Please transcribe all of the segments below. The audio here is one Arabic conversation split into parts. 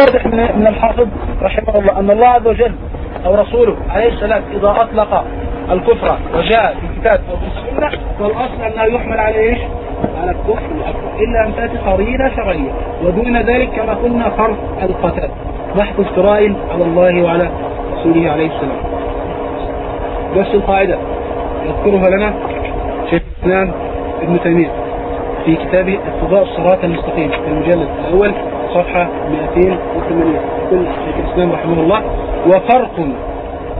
واضح من الحافظ رحمه الله أن الله عز وجل أو رسوله عليه السلام إذا أطلق الكفر وجاء في الكتاب أو في السنة فالأصل أنه يحمل على إيش؟ على الكفر الأكبر إلا أن تأتي قرينة شرعية ودون ذلك كما قلنا فرض القتل محض افتراء على الله وعلى رسوله عليه السلام نفس القاعدة يذكرها لنا شيخ الإسلام ابن تيمية في كتابه اقتضاء الصراط المستقيم في المجلد الأول صفحة 208 يقول شيخ الإسلام رحمه الله. وفرق.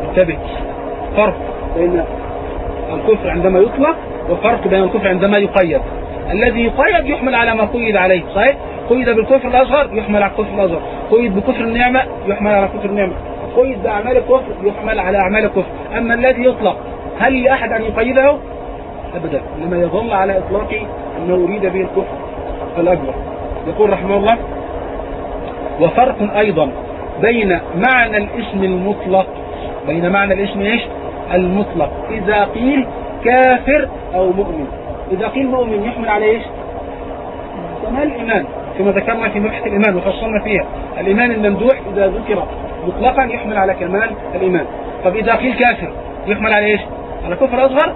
انتبه. فرق بين الكفر عندما يطلق وفرق بين الكفر عندما يقيد. الذي يقيد يحمل على ما قيد عليه. صحيح؟ قيد بالكفر الأصغر يحمل على الكفر الأصغر. قيد بكفر النعمة يحمل على كفر النعمة. قيد بأعمال الكفر يحمل على أعمال الكفر. أما الذي يطلق هل لأحد أن يقيده؟ أبدا. إنما يظل على إطلاق أنه أريد به الكفر الأكبر. يقول رحمه الله وفرق أيضا بين معنى الاسم المطلق بين معنى الاسم إيش؟ المطلق. إذا قيل كافر أو مؤمن. إذا قيل مؤمن يحمل على إيش؟ كمال الإيمان. كما ذكرنا في مبحث الإيمان وفصلنا فيها. الإيمان الممدوح إذا ذكر مطلقا يحمل على كمال الإيمان. طب إذا قيل كافر يحمل على إيش؟ على كفر أصغر.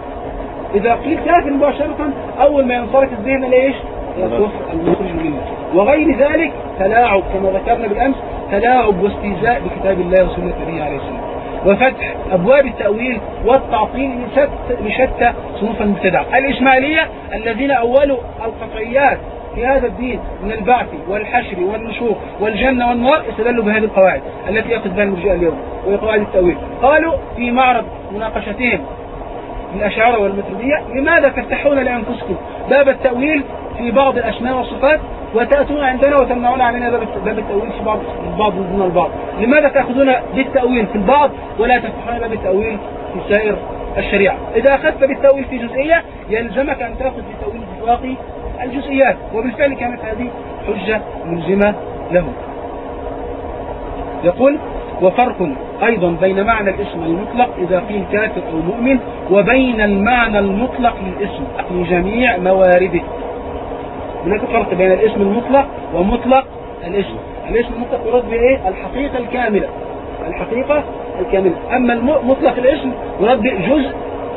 إذا قيل كافر مباشرة أول ما ينصرف الذهن ليش الكفر المخرج منه. وغير ذلك تلاعب كما ذكرنا بالأمس تلاعب واستهزاء بكتاب الله وسنة النبي عليه السلام وفتح أبواب التأويل والتعطيل لشتى صنوف المبتدع. الإسماعيلية الذين أولوا القطعيات في هذا الدين من البعث والحشر والنشور والجنة والنار استدلوا بهذه القواعد التي يأخذ بها المرجئة اليوم وهي قواعد التأويل. قالوا في معرض مناقشتهم الأشعار والمتردية لماذا تفتحون لأنفسكم؟ باب التأويل في بعض الأسماء والصفات وتأتون عندنا وتمنعون علينا باب التأويل في بعض البعض دون البعض. لماذا تأخذون بالتأويل في البعض ولا تفتحون باب التأويل في سائر الشريعة؟ إذا أخذت بالتأويل في جزئية يلزمك أن تأخذ بالتأويل في باقي الجزئيات وبالفعل كانت هذه حجة ملزمة له. يقول وفرق أيضا بين معنى الاسم المطلق إذا قيل كافر أو مؤمن وبين المعنى المطلق للاسم في جميع موارده هناك فرق بين الاسم المطلق ومطلق الاسم. الاسم المطلق يراد به الحقيقة الكاملة. الحقيقة الكاملة. أما مطلق الاسم يراد به جزء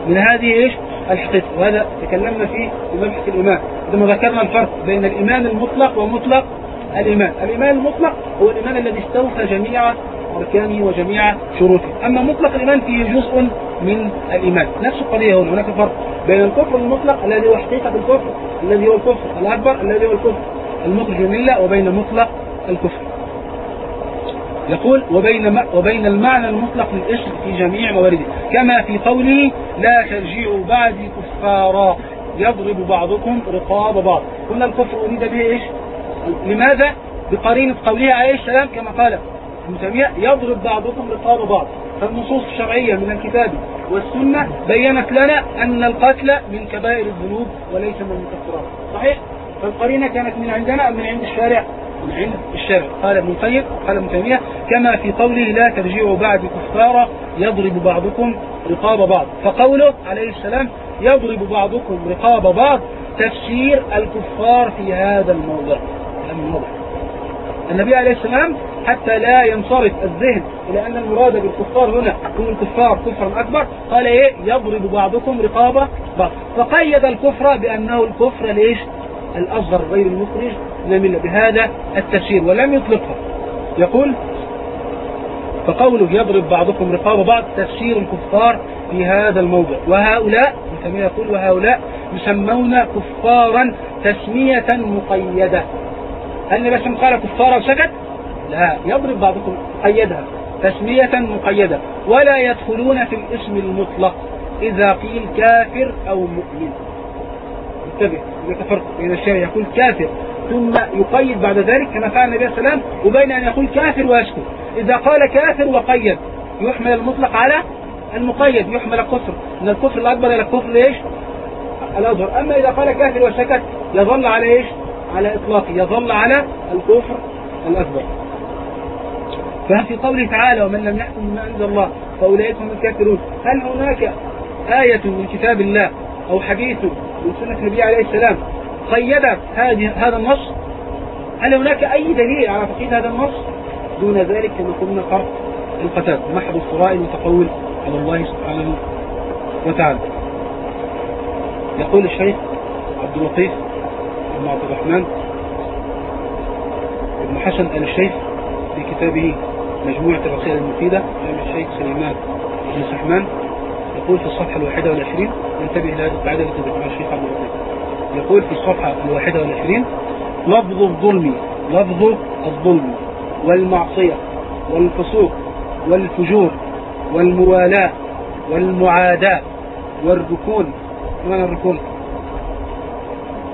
من هذه إيش؟ الحقيقة. وهذا تكلمنا فيه في مبحث الإيمان عندما ذكرنا الفرق بين الإيمان المطلق ومطلق الإيمان الإيمان المطلق هو الإيمان الذي استوفى جميع أركانه وجميع شروطه. أما مطلق الإيمان فيه جزء من الإيمان. نفس القضية هنا. هناك فرق. بين الكفر المطلق الذي هو حقيقة الكفر الذي هو الكفر الأكبر الذي هو الكفر المخرج الملة وبين مطلق الكفر. يقول وبين وبين المعنى المطلق للاسم في جميع موارده. كما في قوله لا ترجعوا بعدي كفارا يضرب بعضكم رقاب بعض. قلنا الكفر أريد به إيش؟ لماذا؟ بقرينة قوله عليه السلام كما قال ابن تيمية يضرب بعضكم رقاب بعض. فالنصوص الشرعية من الكتاب والسنة بينت لنا أن القتل من كبائر الذنوب وليس من المكفرات صحيح؟ فالقرينة كانت من عندنا أم من عند الشارع؟ من عند الشارع. قال ابن القيم قال ابن تيمية كما في قوله لا ترجعوا بعد كفارا يضرب بعضكم رقاب بعض. فقوله عليه السلام يضرب بعضكم رقاب بعض تفسير الكفار في هذا الموضع. النبي عليه السلام حتى لا ينصرف الذهن. إلى أن المراد بالكفار هنا هم الكفار كفرا أكبر. قال إيه؟ يضرب بعضكم رقابة بعض. فقيد الكفر بأنه الكفر ليش؟ الأصغر غير المخرج. من بهذا التفسير ولم يطلقها يقول فقوله يضرب بعضكم رقاب بعض تفسير الكفار في هذا الموضع. وهؤلاء كما يقول وهؤلاء يسمون كفارا تسمية مقيدة. هل بس قال كفارا وسكت؟ لا يضرب بعضكم قيدها تسمية مقيدة. ولا يدخلون في الاسم المطلق إذا قيل كافر أو مؤمن. انتبه هناك فرق بين الشارع يقول كافر. ثم يقيد بعد ذلك كما فعل النبي صلى الله عليه وسلم وبين أن يقول كافر ويسكت إذا قال كافر وقيد يحمل المطلق على المقيد يحمل الكفر. من الكفر الأكبر إلى الكفر ليش الأظهر أما إذا قال كافر وسكت يظل على إيش؟ على إطلاقه يظل على الكفر الأكبر. ففي قوله تعالى ومن لم يحكم بما أنزل الله فأولئك هم الكافرون. هل هناك آية من كتاب الله أو حديث من سنة النبي عليه السلام قيدت هذه هذا النص؟ هل هناك أي دليل على تقييد هذا النص؟ دون ذلك كما قلنا فرق القتال. محض الفرائض وتقول على الله سبحانه وتعالى. يقول الشيخ عبد اللطيف بن عبد الرحمن بن حسن آل الشيخ في كتابه مجموعة الرسائل المفيدة. جامع الشيخ سليمان بن سحمان يقول في الصفحة الواحدة والعشرين ننتبه إلى هذه القاعدة التي ذكرها الشيخ عبد اللطيف يقول في الصفحة الواحدة والعشرين لفظ الظلم لفظ الظلم والمعصية والفسوق والفجور والموالاة والمعاداة والركون. معنى الركون.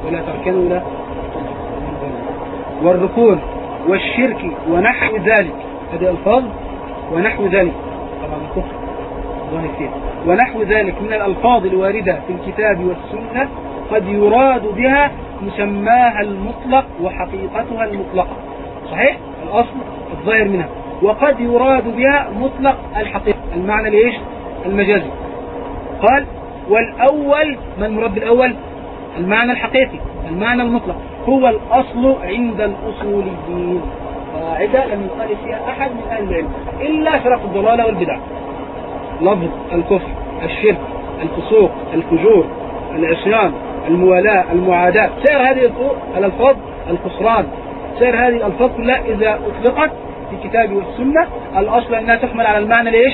ولا تركنوا لا والركون والشرك ونحو ذلك. هذه الفاظ ونحو ذلك. طبعا الكفر ونحو ذلك من الألفاظ الواردة في الكتاب والسنة قد يراد بها مسماها المطلق وحقيقتها المطلقة. صحيح؟ الأصل الظاهر منها. وقد يراد بها مطلق الحقيقة. المعنى ليش المجازي قال والأول ما المراد بالأول؟ المعنى الحقيقي المعنى المطلق. هو الأصل عند الأصوليين. قاعدة لم يخالف فيها أحد من أهل العلم إلا فرق الضلالة والبدع. لفظ الكفر الشرك الفسوق الفجور العصيان الموالاة المعاداة. سائر هذه الألفاظ الخسران. سائر هذه الألفاظ كلها إذا أطلقت في الكتاب والسنة. الأصل أنها تحمل على المعنى ليش؟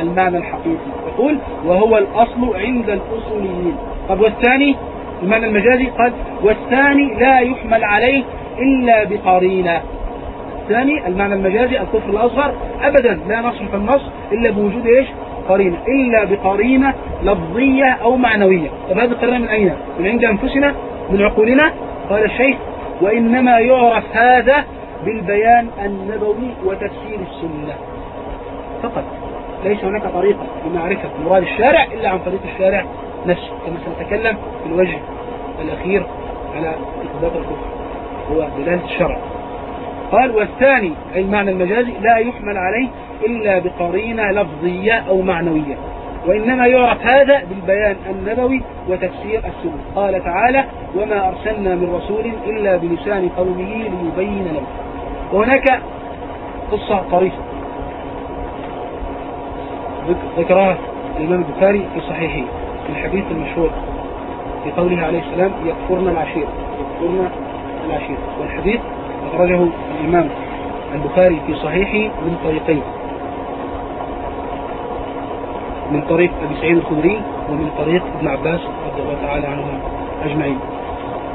المعنى الحقيقي. يقول وهو الأصل عند الأصوليين. طب والثاني؟ المعنى المجازي قال والثاني لا يحمل عليه إلا بقرينة. الثاني المعنى المجازي الكفر الأصغر. أبدا لا نصرف النص إلا بوجود إيش؟ قرينة. إلا بقرينة لفظية أو معنوية. طب هذه القرينة من أين؟ من عند أنفسنا؟ من عقولنا؟ قال الشيخ وإنما يعرف هذا بالبيان النبوي وتفسير السنة. فقط. ليس هناك طريقة لمعرفة مراد الشارع إلا عن طريق الشارع نفسه. كما سنتكلم في الوجه الأخير على إثبات الكفر. هو دلالة الشرع. قال والثاني أي المعنى المجازي لا يحمل عليه إلا بقرينة لفظية أو معنوية وإنما يعرف هذا بالبيان النبوي وتفسير السنة. قال تعالى وما أرسلنا من رسول إلا بلسان قومه ليبين له. وهناك قصة طريفة. ذكرها الإمام البخاري في صحيحه في الحديث المشهور في قوله عليه السلام يكفرنا العشير. يكفرنا العشير. والحديث أخرجه الإمام البخاري في صحيحه من طريقين. من طريق أبي سعيد الخدري ومن طريق ابن عباس رضي الله تعالى عنهم أجمعين.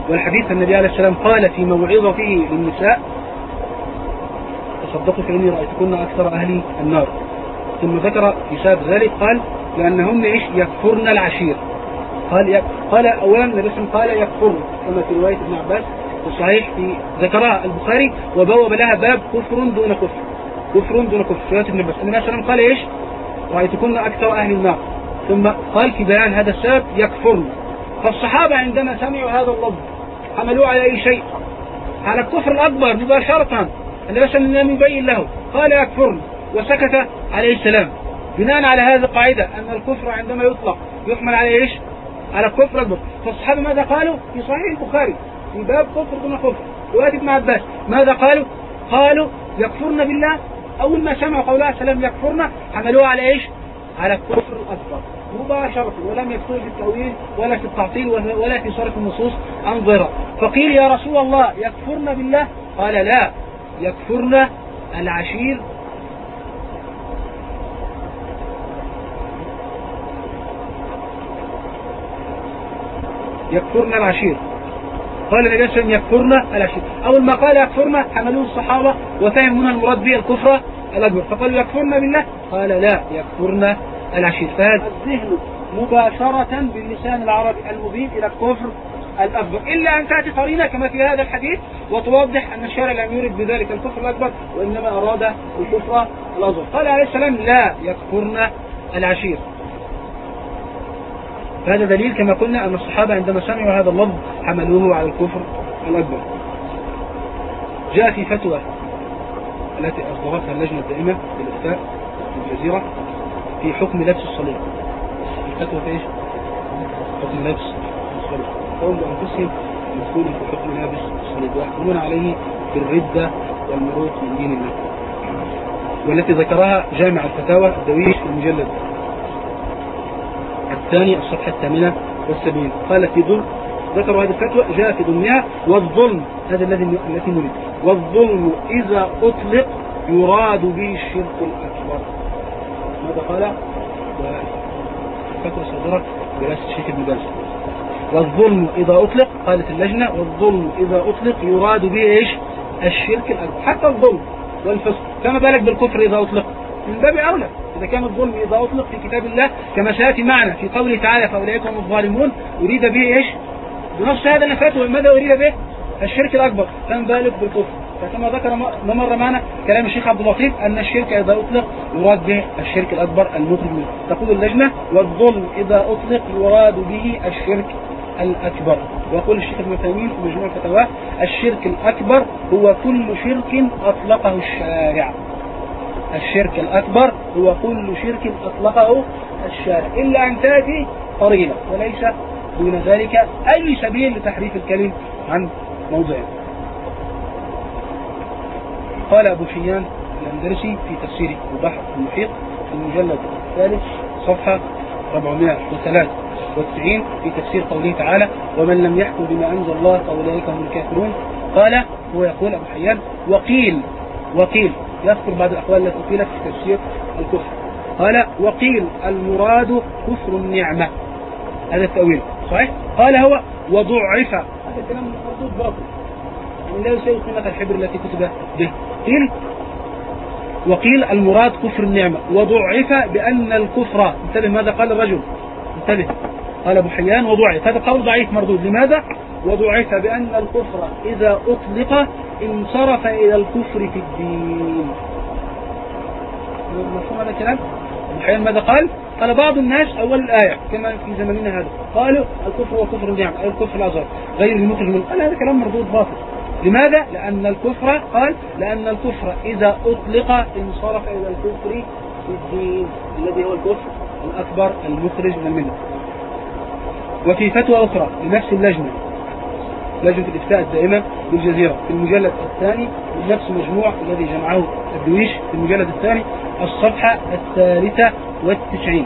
والحديث النبي عليه السلام قال في موعظته للنساء تصدقوا فإني رأيتكن أكثر أهل النار. ثم ذكر في سبب ذلك قال لأنهن إيش؟ يكفرن العشير. قال يك... قال أولا النبي قال يكفرن كما في رواية ابن عباس الصحيح في ذكرها البخاري وبوب لها باب كفر دون كفر. كفر دون كفر. رواية ابن عباس النبي صلى قال إيش؟ رأيتكن أكثر أهل النار. ثم قال في بيان هذا السبب يكفرن فالصحابة عندما سمعوا هذا اللفظ حملوه على أي شيء؟ على الكفر الأكبر مباشرة النبي صلى الله يبين له. قال يكفرن وسكت عليه السلام. بناء على هذه القاعدة أن الكفر عندما يطلق يحمل على إيش؟ على الكفر الأكبر. فالصحابة ماذا قالوا؟ في صحيح البخاري. في باب كفر دون كفر رواية ابن عباس. ماذا قالوا؟ قالوا يكفرن بالله. أول ما سمعوا قولها سلام يكفرن حملوها على إيش؟ على الكفر الأكبر. مباشرة ولم يدخلوا في التأويل ولا في التعطيل ولا في صرف النصوص. عن ظهرها فقيل يا رسول الله يكفرن بالله؟ قال لا. يكفرن العشير. يكفرن العشير. قال النبي صلى الله عليه وسلم يكفرن العشير أول ما قال يكفرن حملوه الصحابة وفهموا هنا المراد به الكفر الأكبر. فقالوا يكفرن بالله؟ قال لا يكفرن العشير فهذا الذهن مباشرة باللسان العربي المبين إلى الكفر الأكبر. إلا أن تأتي قرينة كما في هذا الحديث وتوضح أن الشارع لم يرد بذلك الكفر الأكبر وإنما أراد الكفر الأصغر. قال عليه السلام لا يكفرن العشير فهذا دليل كما قلنا أن الصحابة عندما سمعوا هذا اللفظ حملوه على الكفر الأكبر. جاء في فتوى التي أصدرتها اللجنة الدائمة للإفتاء في الجزيرة في حكم لبس الصليب. الفتوى في إيش؟ حكم لبس الصليب. فهم بأنفسهم يدخلون في حكم لابس الصليب ويحكمون عليه بالردة والمروق من دين الله. والتي ذكرها جامع الفتاوى الدويش في المجلد. الثاني الصفحة الثامنة والسبعين. قال في ظلم ذكروا هذه الفتوى جاء في ضمنها والظلم هذا الذي التي نريد. والظلم إذا أطلق يراد به الشرك الأكبر. ماذا قال؟ فتوى صدرت برئاسة الشيخ ابن باز والظلم إذا أطلق قالت اللجنة والظلم إذا أطلق يراد به إيش؟ الشرك الأكبر. حتى الظلم والفسق. فما بالك بالكفر إذا أطلق؟ من باب أولى. إذا كان الظلم إذا أطلق في كتاب الله كما سيأتي معنا في قوله تعالى فأولئك هم الظالمون أريد به إيش؟ بنص هذا النفات ماذا أريد به؟ الشرك الأكبر فما بالك بالكفر. فكما ذكر مر معنا كلام الشيخ عبد اللطيف أن الشرك إذا أطلق يراد به الشرك الأكبر منه تقول اللجنة والظلم إذا أطلق يراد به الشرك الأكبر. ويقول الشيخ ابن تيمية في مجموع الفتاوى الشرك الأكبر هو كل شرك أطلقه الشارع. الشرك الأكبر هو كل شرك أطلقه الشارع. إلا أن تأتي قرينة وليس دون ذلك أي سبيل لتحريف الكلم عن موضعه قال أبو شيان الأندلسي في تفسير البحر المحيط في المجلد الثالث صفحة 493 في تفسير قوله تعالى ومن لم يحكم بما أنزل الله فأولئك هم الكافرون قال هو يقول أبو حيان وقيل وقيل يذكر بعض الأقوال التي قيلت في تفسير الكفر. قال وقيل المراد كفر النعمة. هذا التأويل. صحيح؟ قال هو وضعف. هذا الكلام مردود باطل. يعني لا يساوي قيمة الحبر التي كتب به. قيل وقيل المراد كفر النعمة. وضعف بأن الكفر. انتبه ماذا قال الرجل. انتبه. قال أبو حيان وضعف. هذا قول ضعيف مردود. لماذا؟ وضعف بأن الكفر إذا أطلق انصرف إلى الكفر في الدين. مفهوم هذا الكلام؟ أبو حيان ماذا قال؟ قال بعض الناس أول الآية كما في زمننا هذا قالوا الكفر هو كفر النعم أي الكفر الأصغر غير المخرج من قال هذا كلام مردود باطل. لماذا؟ لأن الكفر قال لأن الكفر إذا أطلق انصرف إلى الكفر في الدين الذي هو الكفر الأكبر المخرج من الملة. وفي فتوى أخرى لنفس اللجنة. لجنة الإفتاء الدائمة بالجزيرة. في المجلد الثاني من نفس المجموع الذي جمعه الدويش في المجلد الثاني الصفحة الثالثة والتسعين.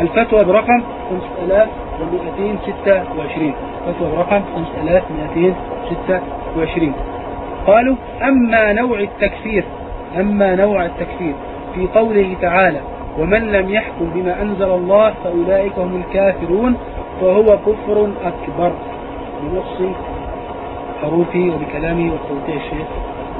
الفتوى برقم 5226 فتوى برقم 5226 قالوا أما نوع التكفير أما نوع التكفير في قوله تعالى ومن لم يحكم بما أنزل الله فأولئك هم الكافرون فهو كفر أكبر. بنص حروفه وبكلامه وتوقيع الشيخ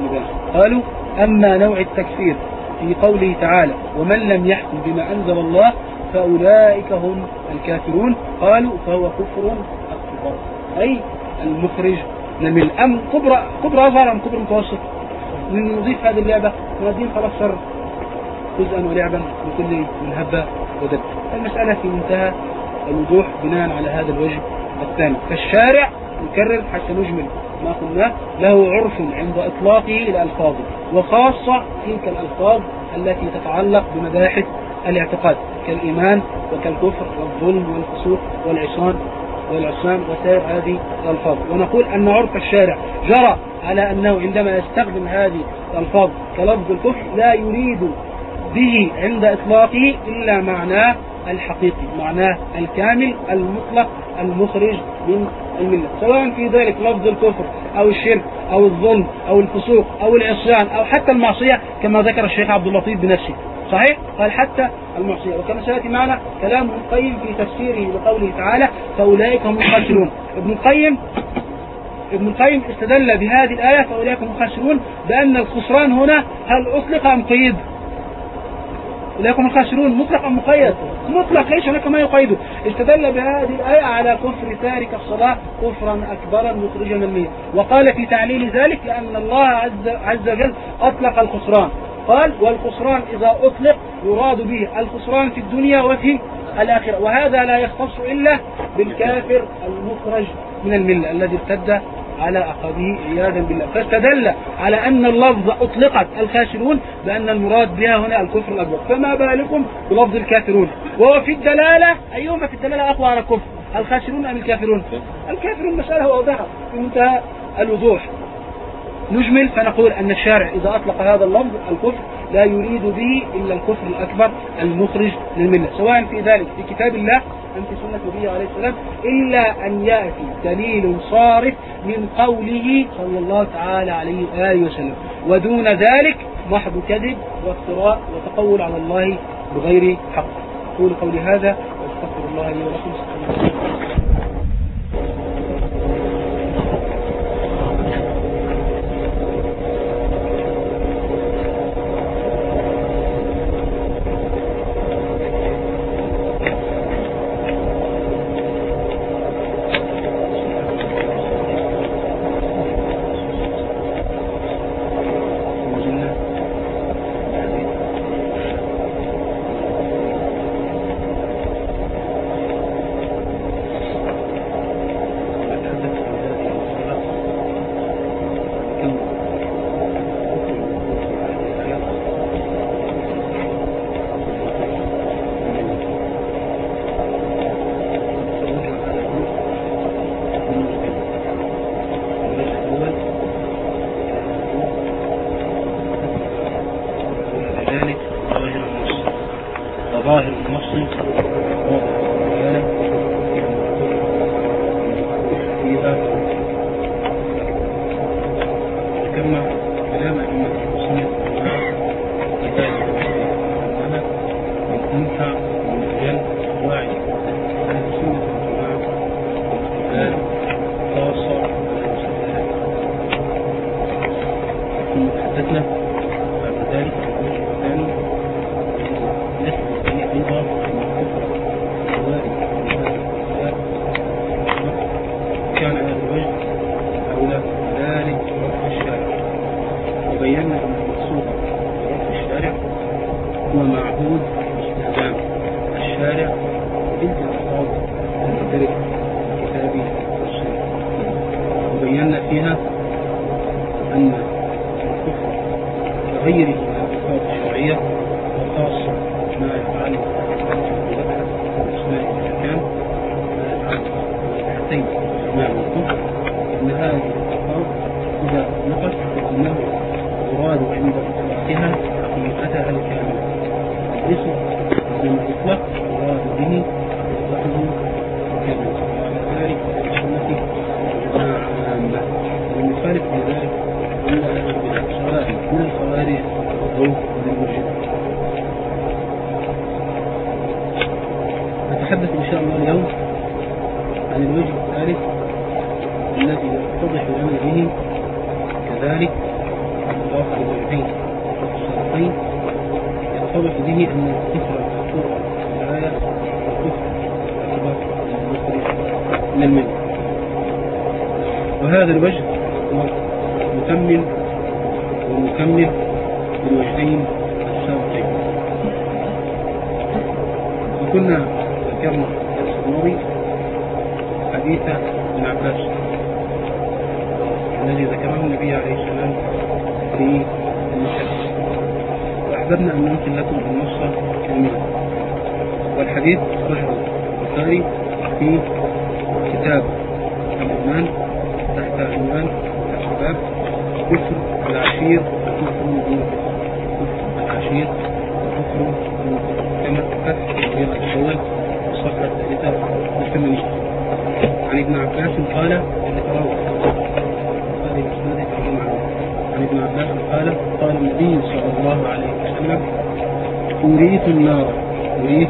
مباشر قالوا أما نوع التكفير في قوله تعالى ومن لم يحكم بما أنزل الله فأولئك هم الكافرون قالوا فهو كفر أكبر. أي المخرج من أم كبرى كبرى أصغر أم كبرى متوسط؟ نضيف هذه اللعبة. ونضيف خلاص صار جزءا ولعبا لكل من هبة ودب المسألة في منتهى الوضوح بناء على هذا الوجه الثاني. فالشارع نكرر حتى نجمل ما قلناه له عرف عند إطلاقه الألفاظ وخاصة تلك الألفاظ التي تتعلق بمباحث الاعتقاد كالإيمان وكالكفر والظلم والفسوق والعصيان والعصيان وسائر هذه الألفاظ. ونقول أن عرف الشارع جرى على أنه عندما يستخدم هذه الألفاظ كلفظ الكفر لا يريد به عند إطلاقه إلا معناه الحقيقي معناه الكامل المطلق المخرج من الملة سواء في ذلك لفظ الكفر أو الشرك أو الظلم أو الفسوق أو العصيان أو حتى المعصية كما ذكر الشيخ عبد اللطيف بنفسه صحيح؟ قال حتى المعصية وكما سيأتي معنا كلام ابن القيم في تفسيره لقوله تعالى فأولئك هم الخاسرون ابن القيم ابن القيم استدل بهذه الآية فأولئك هم الخاسرون بأن الخسران هنا هل أطلق أم قيد؟ إليكم الخاسرون. مطلق أم مقيد؟ مطلق. ليس هناك ما يقيده. استدل بهذه الآية على كفر تارك الصلاة كفرا أكبرا مخرجا من وقال في تعليل ذلك لأن الله عز, عز وجل أطلق الخسران. قال والخسران إذا أطلق يراد به الخسران في الدنيا وفي الآخرة. وهذا لا يختص إلا بالكافر المخرج من الملة الذي ارتد على عقبه عياذا بالله. فاستدل على أن اللفظ أطلقت الخاسرون بأن المراد بها هنا الكفر الأكبر. فما بالكم بلفظ الكافرون؟ وهو في الدلالة أيهما في الدلالة أقوى على الكفر. الخاسرون أم الكافرون؟ الكافرون مسألة واضحة في منتهى الوضوح. نجمل فنقول أن الشارع إذا أطلق هذا اللفظ الكفر لا يريد به إلا الكفر الأكبر المخرج للملة. سواء في ذلك في كتاب الله أم في سنة النبي عليه السلام إلا أن يأتي دليل صارف من قوله صلى الله تعالى عليه وآله وسلم. ودون ذلك محض كذب وافتراء وتقول على الله بغير حق. أقول قولي هذا وأستغفر الله لي ولكم. ظاهر المسلم الحديث أخرجه البخاري في كتاب الإيمان تحت عنوان الشباب كفر العشير وكفر الوجود كفر العشير وكفر الوجود. كما فتح في الجزء الأول والصفحة الثالثة والثمانين عن ابن عباس قال اللي تروى البخاري بإسناده عن ابن عباس قال قال النبي صلى الله عليه وسلم أريت النار أريت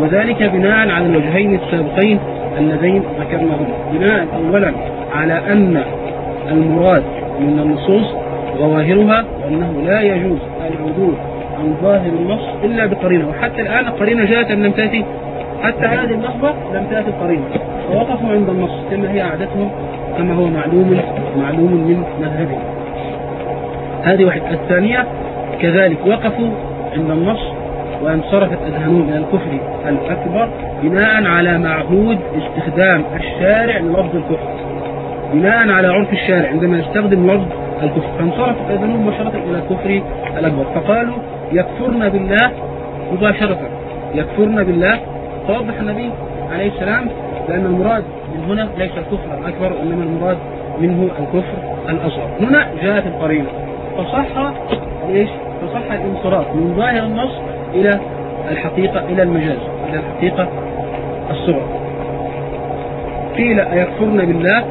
وذلك بناء على الوجهين السابقين اللذين ذكرناهما بناء أولا على أن المراد من النصوص ظواهرها وأنه لا يجوز العدول عن ظاهر النص إلا بقرينة. وحتى الآن القرينة جاءت أم لم تأتي؟ حتى هذه اللحظة لم تأتي القرينة فوقفوا عند النص كما هي عادتهم كما هو معلوم معلوم من مذهبه هذه واحدة الثانية كذلك وقفوا عند النص وانصرفت أذهانهم إلى الكفر الأكبر بناء على معهود استخدام الشارع للفظ الكفر. بناء على عرف الشارع عندما يستخدم لفظ الكفر. فانصرفت أذهانهم مباشرة إلى الكفر الأكبر. فقالوا يكفرن بالله مباشرة. يكفرن بالله. فوضح النبي عليه السلام لأن المراد من هنا ليس الكفر الأكبر وإنما المراد منه الكفر الأصغر. هنا جاءت القرينة. فصح إيش؟ فصح الانصراف. من ظاهر النص إلى الحقيقة إلى المجاز إلى الحقيقة الصغرى قيل أيكفرن بالله؟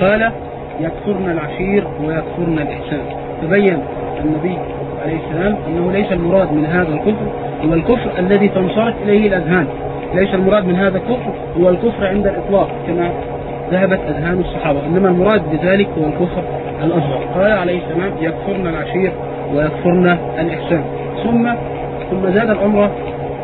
قال يكفرن العشير ويكفرن الإحسان. تبين النبي عليه السلام أنه ليس المراد من هذا الكفر هو الكفر الذي تنصرف إليه الأذهان. ليس المراد من هذا الكفر هو الكفر عند الإطلاق كما ذهبت أذهان الصحابة. إنما المراد بذلك هو الكفر الأصغر. قال عليه السلام يكفرن العشير ويكفرن الإحسان. ثم ثم زاد الأمر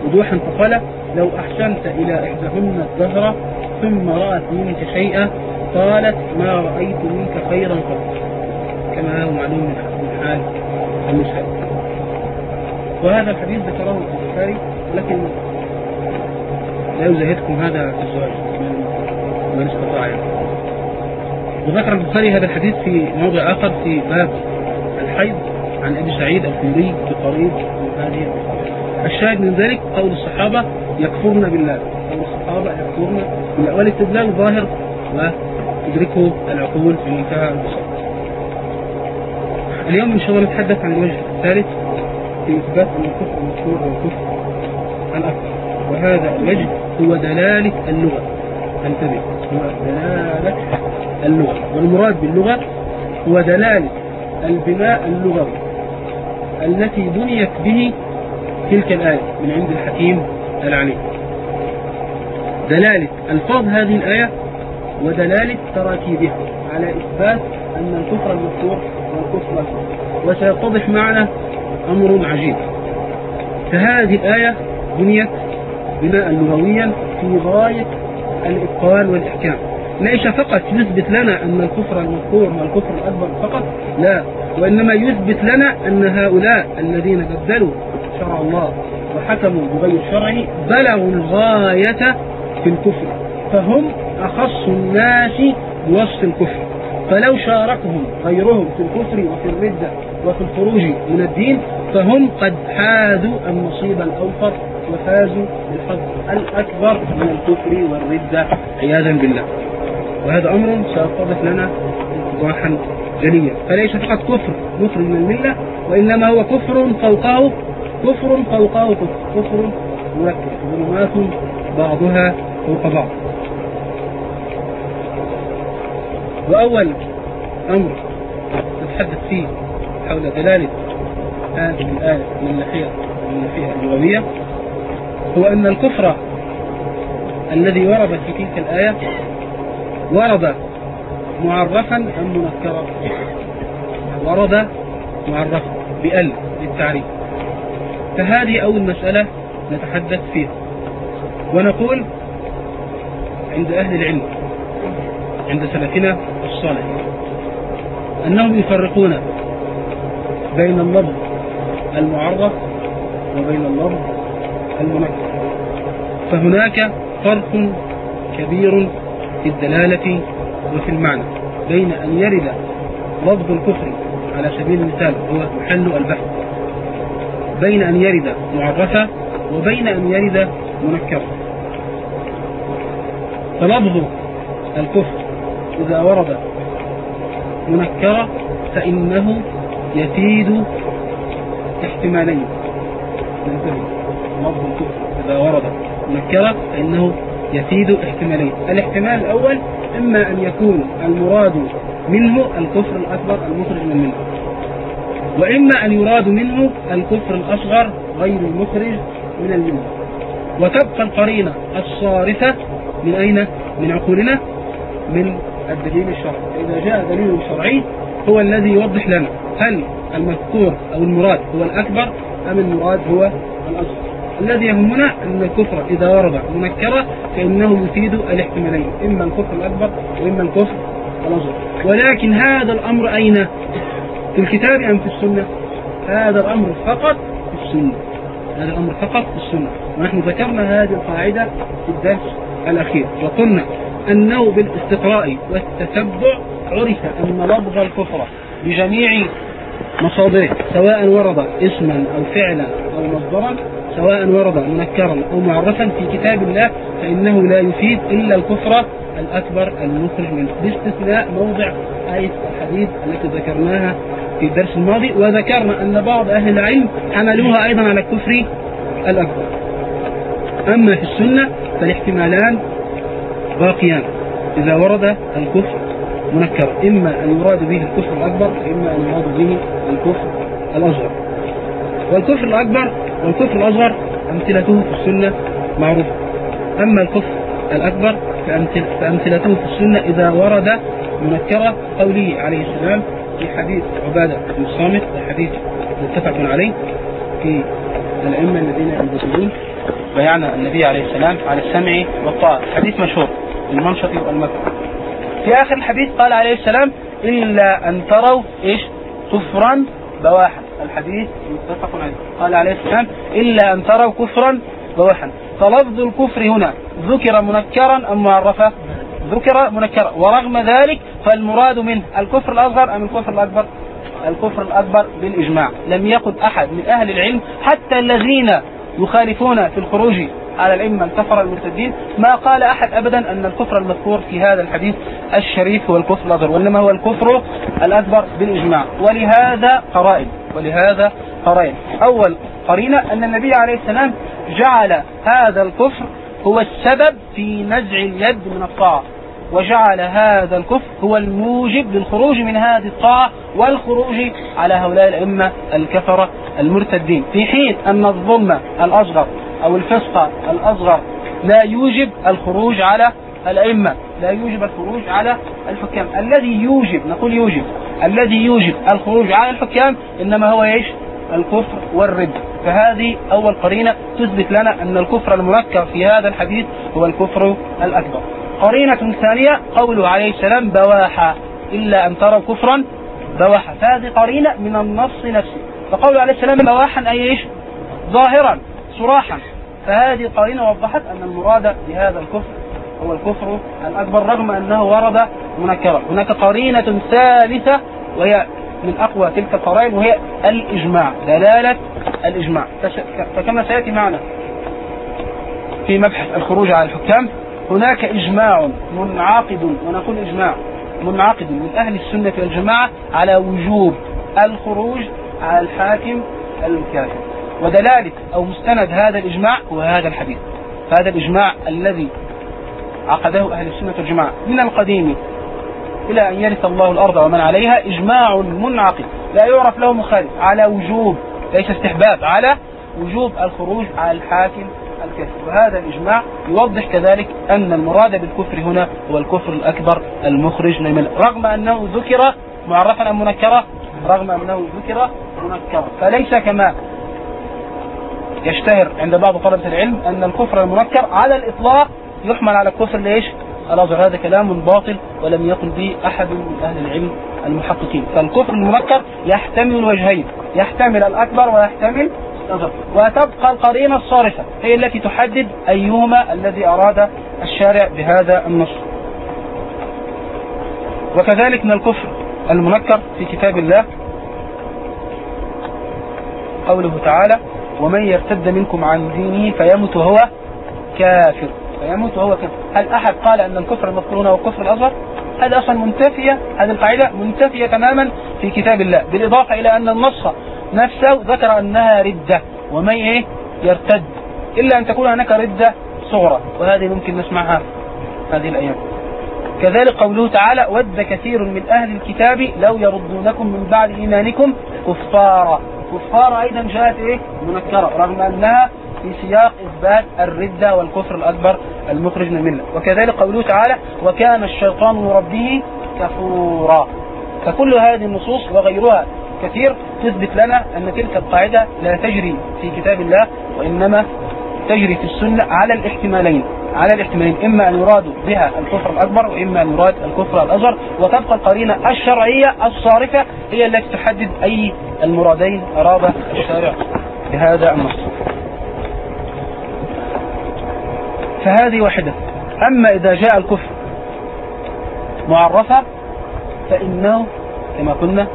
وضوحا فقال لو أحسنت إلى إحداهن الدهر ثم رأت منك شيئا قالت ما رأيت منك خيرا قط. كما هو معلوم من حال النساء وهذا الحديث ذكره البخاري ولكن لا يزهدكم هذا الزواج من استطاع. يعني. وذكر البخاري هذا الحديث في موضع آخر في باب الحيض. عن أبي سعيد الخدري بقريب من هذه الشاهد من ذلك قول الصحابة يكفرن بالله. قول الصحابة يكفرن بالله. والاستدلال ظاهر وتدركه العقول في منتهى البساطة. اليوم إن شاء الله نتحدث عن الوجه الثالث في إثبات أن الكفر المشهور هو الكفر الأكبر. وهذا الوجه هو دلالة اللغة. انتبه. هو دلالة اللغة. والمراد باللغة هو دلالة البناء اللغوي. التي بنيت به تلك الآية من عند الحكيم العليم. دلالة ألفاظ هذه الآية ودلالة تراكيبها على إثبات أن الكفر المذكور هو الكفر الأكبر وسيتضح معنا أمر عجيب. فهذه الآية بنيت بناء لغويا في غاية الإتقان والإحكام. ليس فقط يثبت لنا أن الكفر المذكور هو الكفر الأكبر فقط لا وإنما يثبت لنا أن هؤلاء الذين بدلوا شرع الله وحكموا بغير شرعه بلغوا الغاية في الكفر فهم أخص الناس بوصف الكفر. فلو شاركهم غيرهم في الكفر وفي الردة وفي الخروج من الدين فهم قد حازوا النصيب الأوفر وفازوا بالحظ الأكبر من الكفر والردة عياذا بالله. وهذا أمر سيتضح لنا إيضاحا جليا فليس فقط كفر كفر من الملة وإنما هو كفر فوقه كفر فوقه كفر كفر مركب. ظلمات بعضها فوق بعض. وأول أمر نتحدث فيه حول دلالة هذه الآية من الناحية من الناحية اللغوية هو أن الكفر الذي ورد في تلك الآية ورد معرفا أم منكرا ورد معرفا بأل للتعريف. فهذه أول مسألة نتحدث فيها. ونقول عند أهل العلم عند سلفنا الصالح أنهم يفرقون بين اللفظ المعرف وبين اللفظ المنكر. فهناك فرق كبير في الدلالة وفي المعنى بين أن يرد لفظ الكفر على سبيل المثال هو محل البحث. بين أن يرد معرفا وبين أن يرد منكرا فلفظ الكفر إذا ورد منكرا فإنه يفيد احتمالين. لفظ الكفر إذا ورد منكرا فإنه يفيد احتمالين. الاحتمال الأول إما أن يكون المراد منه الكفر الأكبر المخرج من منه. وإما أن يراد منه الكفر الأصغر غير المخرج من المنه. وتبقى القرينة الصارفة من أين؟ من عقولنا من الدليل الشرعي. إذا جاء دليل شرعي هو الذي يوضح لنا هل المذكور أو المراد هو الأكبر أم المراد هو الأصغر. الذي يهمنا أن الكفر إذا ورد منكرا فإنه يفيد الاحتمالين إما الكفر الأكبر وإما الكفر الأصغر. ولكن هذا الأمر أين؟ في الكتاب أم في السنة؟ هذا الأمر فقط في السنة. هذا الأمر فقط في السنة. ونحن ذكرنا هذه القاعدة في الدرس الأخير وقلنا أنه بالاستقراء والتتبع عرف أن لفظ الكفر بجميع مصادره سواء ورد اسما أو فعلا أو مصدرا سواء ورد منكرا أو معرفا في كتاب الله فإنه لا يفيد إلا الكفر الأكبر المخرج منه. باستثناء موضع آية الحديث التي ذكرناها في الدرس الماضي وذكرنا أن بعض أهل العلم حملوها أيضا على الكفر الأكبر. أما في السنة فالاحتمالان باقيان. إذا ورد الكفر منكر إما أن يراد به الكفر الأكبر وإما أن يراد به الكفر الأصغر. والكفر الأكبر والكفر الأصغر أمثلته في السنة معروفة أما الكفر الأكبر فأمثلته في السنة إذا ورد منكرة قوله عليه السلام في حديث عبادة بن الصامت الحديث متفق عليه. في الأئمة الذين ينبغون بيعنا النبي عليه السلام على السمع والطاعة. حديث مشهور المنشط والمكر في آخر الحديث قال عليه السلام إلا أن تروا إيش؟ كفرا بواحا. الحديث متفق عليه. قال عليه السلام إلا أن تروا كفرا بواحا فلفظ الكفر هنا ذكر منكرا أم معرفة؟ ذكر منكرا. ورغم ذلك فالمراد منه الكفر الأصغر أم الكفر الأكبر؟ الكفر الأكبر بالإجماع. لم يقل أحد من أهل العلم حتى الذين يخالفون في الخروج على الأئمة الكفر المرتدين. ما قال أحد أبدا أن الكفر المذكور في هذا الحديث الشريف هو الكفر الأصغر وإنما هو الكفر الأكبر بالإجماع. ولهذا قرائن ولهذا قرائن. أول قرينة أن النبي عليه السلام جعل هذا الكفر هو السبب في نزع اليد من الطاعة. وجعل هذا الكفر هو الموجب للخروج من هذه الطاعة والخروج على هؤلاء الأئمة الكفرة المرتدين. في حين أن الظلم الأصغر أو الفسق الأصغر لا يوجب الخروج على الأئمة لا يوجب الخروج على الحكام. الذي يوجب نقول يوجب الذي يوجب الخروج على الحكام إنما هو إيش؟ الكفر والرد. فهذه أول قرينة تثبت لنا أن الكفر المنكر في هذا الحديث هو الكفر الأكبر. قرينة ثانية قوله عليه السلام بواحا إلا أن تروا كفرا بواحا فهذه قرينة من النص نفسه. فقوله عليه السلام بواحا أي إيش؟ ظاهرا. صراحا. فهذه قرينة وضحت أن المراد بهذا الكفر هو الكفر الأكبر رغم أنه ورد منكرا هناك قرينة ثالثة وهي من أقوى تلك القرائن وهي الإجماع دلالة الإجماع. فكما سيأتي معنا في مبحث الخروج على الحكام هناك إجماع منعقد ونقول إجماع منعقد من أهل السنة والجماعة على وجوب الخروج على الحاكم الكافر. ودلالة أو مستند هذا الإجماع هو هذا الحديث. هذا الإجماع الذي عقده أهل السنة والجماعة من القديم إلى أن يرث الله الأرض ومن عليها إجماع منعقد. لا يعرف له مخالف. على وجوب ليس استحباب على وجوب الخروج على الحاكم الكافر. وهذا الإجماع يوضح كذلك أن المراد بالكفر هنا هو الكفر الأكبر المخرج من رغم أنه ذكر معرفا أم منكرة؟ رغم أنه ذكر منكرا فليس كما يشتهر عند بعض طلبة العلم أن الكفر المنكر على الإطلاق يحمل على الكفر ليش؟ الأزهر هذا كلام باطل ولم يقل به أحد من أهل العلم المحققين. فالكفر المنكر يحتمل وجهين يحتمل الأكبر ويحتمل الأصغر. وتبقى القرينة الصارفة هي التي تحدد أيهما الذي أراد الشارع بهذا النص. وكذلك من الكفر المنكر في كتاب الله قوله تعالى ومن يرتد منكم عن دينه فيمت وهو كافر. فيموت وهو كافر. هل أحد قال أن الكفر المذكور هنا هو الكفر الأصغر؟ هذا أصلا منتفية هذه القاعدة منتفية تماما في كتاب الله. بالإضافة إلى أن النص نفسه ذكر أنها ردة. ومن إيه؟ يرتد. إلا أن تكون هناك ردة صغرى. وهذه ممكن نسمعها هذه الأيام. كذلك قوله تعالى ود كثير من أهل الكتاب لو يردونكم من بعد إيمانكم كفارا. كفارا أيضا جاءت إيه؟ منكرة رغم أنها في سياق إثبات الردة والكفر الأكبر المخرج من الملة. وكذلك قوله تعالى وكان الشيطان ربه كفورا. فكل هذه النصوص وغيرها كثير تثبت لنا أن تلك القاعدة لا تجري في كتاب الله وإنما تجري في السنة على الاحتمالين. على الاحتمالين إما أن يراد بها الكفر الأكبر وإما أن يراد الكفر الأصغر. وتبقى القرينة الشرعية الصارفة هي التي تحدد أي المرادين أراد الشارع. بهذا النص فهذه واحدة. أما إذا جاء الكفر معرفة فإنه كما قلنا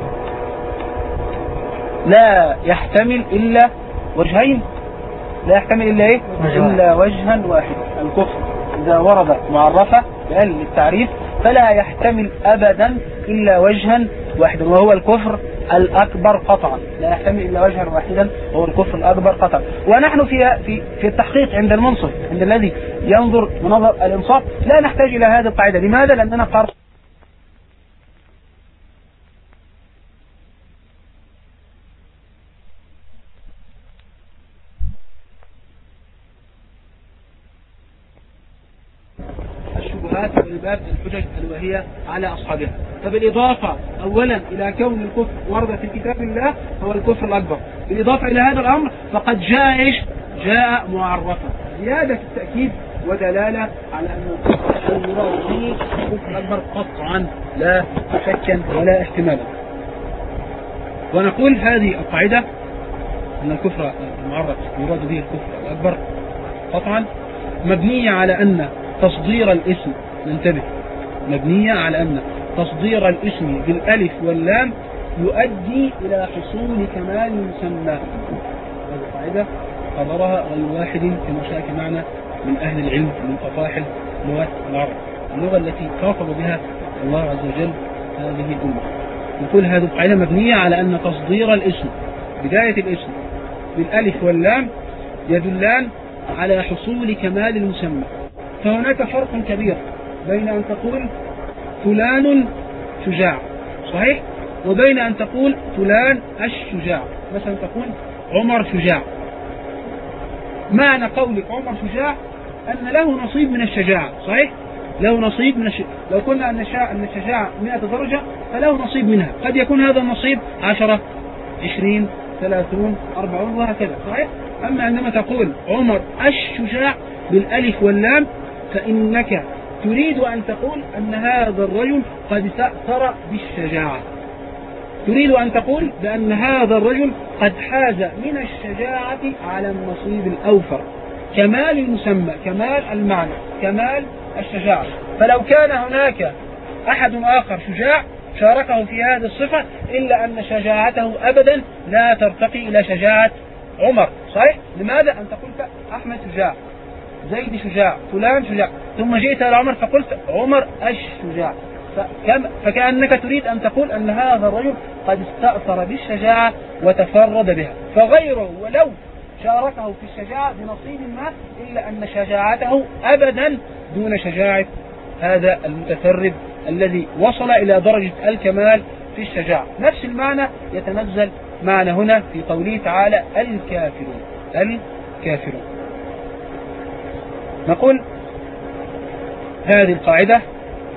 لا يحتمل إلا وجهين. لا يحتمل إلا إيه؟ إلا وجها واحدا الكفر إذا ورد معرفة بأل للتعريف فلا يحتمل أبدا إلا وجها واحدا وهو الكفر الأكبر قطعا. لا يحتمل إلا وجها واحدا وهو الكفر الأكبر قطعا. ونحن في في في التحقيق عند المنصف عند الذي ينظر بنظر الإنصاف لا نحتاج إلى هذه القاعدة. لماذا؟ لأننا قرر الشبهات والباب الحجج الوهية على أصحابها. فبالإضافة أولا إلى كون الكفر ورد في كتاب الله هو الكفر الأكبر. بالإضافة إلى هذا الأمر فقد جاء إيش؟ جاء معرفا زيادة التأكيد ودلالة على أن الكفر المراد به الكفر الأكبر قطعا لا شكا ولا احتمالا. ونقول هذه القاعدة أن الكفر المعرف يراد به الكفر الأكبر قطعا مبنية على أن تصدير الاسم ننتبه. مبنية على أن تصدير الاسم بالألف واللام يؤدي إلى حصول كمال مسمى هذه قاعدة قررها غير واحد كما شاك معنا من أهل العلم من فصاحل لغة العرب. اللغة التي خاطب بها الله عز وجل هذه الأمة. نقول هذه القاعدة مبنية على أن تصدير الاسم بداية الاسم بالألف واللام يدلان على حصول كمال المسمى فهناك فرق كبير. بين أن تقول فلان شجاع. صحيح؟ وبين أن تقول فلان الشجاع. مثلا تقول عمر شجاع. معنى قولك عمر شجاع أن له نصيب من الشجاعة صحيح؟ له نصيب من الشجاعة لو قلنا أن الشجاعة 100 درجة فله نصيب منها. قد يكون هذا النصيب 10 20 30 40 وهكذا. صحيح؟ أما عندما تقول عمر الشجاع بالألف واللام فإنك تريد أن تقول أن هذا الرجل قد تأثر بالشجاعة تريد أن تقول بأن هذا الرجل قد حاز من الشجاعة على النصيب الأوفر كمال المسمى كمال المعنى كمال الشجاعة فلو كان هناك أحد آخر شجاع شاركه في هذه الصفة إلا أن شجاعته أبدا لا ترتقي إلى شجاعة عمر صحيح؟ لماذا؟ أنت قلت أحمد شجاع زيد شجاع فلان شجاع. ثم جئت إلى عمر فقلت عمر الشجاع فكأنك تريد أن تقول أن هذا الرجل قد استأثر بالشجاعة وتفرد بها. فغيره ولو شاركه في الشجاعة بنصيب ما إلا أن شجاعته أبدا دون شجاعة هذا المتفرد الذي وصل إلى درجة الكمال في الشجاعة. نفس المعنى يتنزل معنا هنا في قوله تعالى الكافرون. الكافرون. نقول هذه القاعدة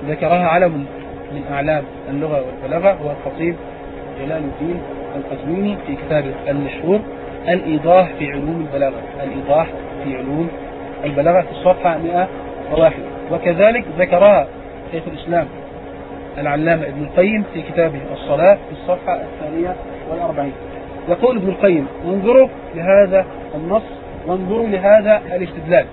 ذكرها علم من أعلام اللغة والبلاغة هو الخطيب جلال الدين القزويني في كتابه المشهور الإيضاح في علوم البلاغة. الإيضاح في علوم البلاغة في الصفحة 101 وكذلك ذكرها شيخ الإسلام العلامة ابن القيم في كتابه الصلاة في الصفحة الثانية والأربعين. يقول ابن القيم انظروا لهذا النص وانظروا لهذا الاستدلال.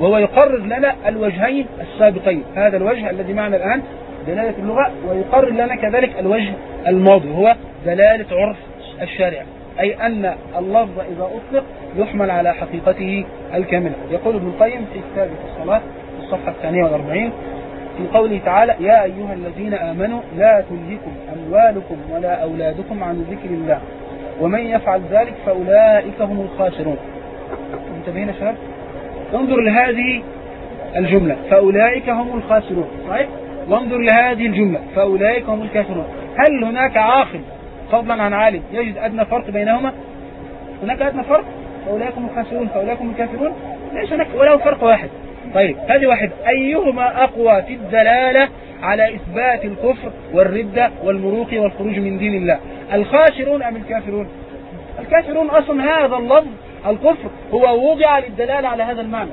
وهو يقرر لنا الوجهين السابقين. هذا الوجه الذي معنا الآن دلالة اللغة ويقرر لنا كذلك الوجه الماضي هو دلالة عرف الشارع. أي أن اللفظ إذا أطلق يحمل على حقيقته الكاملة. يقول ابن القيم في كتابه الصلاة في الصفحة الثانية والأربعين في قوله تعالى يا أيها الذين آمنوا لا تلهكم أموالكم ولا أولادكم عن ذكر الله ومن يفعل ذلك فأولئك هم الخاسرون. انتبهين يا شباب؟ انظر لهذه الجملة. فأولئك هم الخاسرون. صحيح وانظر لهذه الجملة. فأولئك هم الكافرون. هل هناك عاقل فضلا عن عالم يجد أدنى فرق بينهما؟ هناك أدنى فرق؟ فأولئك هم الخاسرون. فأولئك هم الكافرون. ليس هناك ولو فرق واحد. طيب هذه واحد. أيهما أقوى في الدلالة على إثبات الكفر والردة والمروق والخروج من دين الله؟ الخاسرون أم الكافرون؟ الكافرون أصلا هذا اللفظ الكفر هو وضع للدلالة على هذا المعنى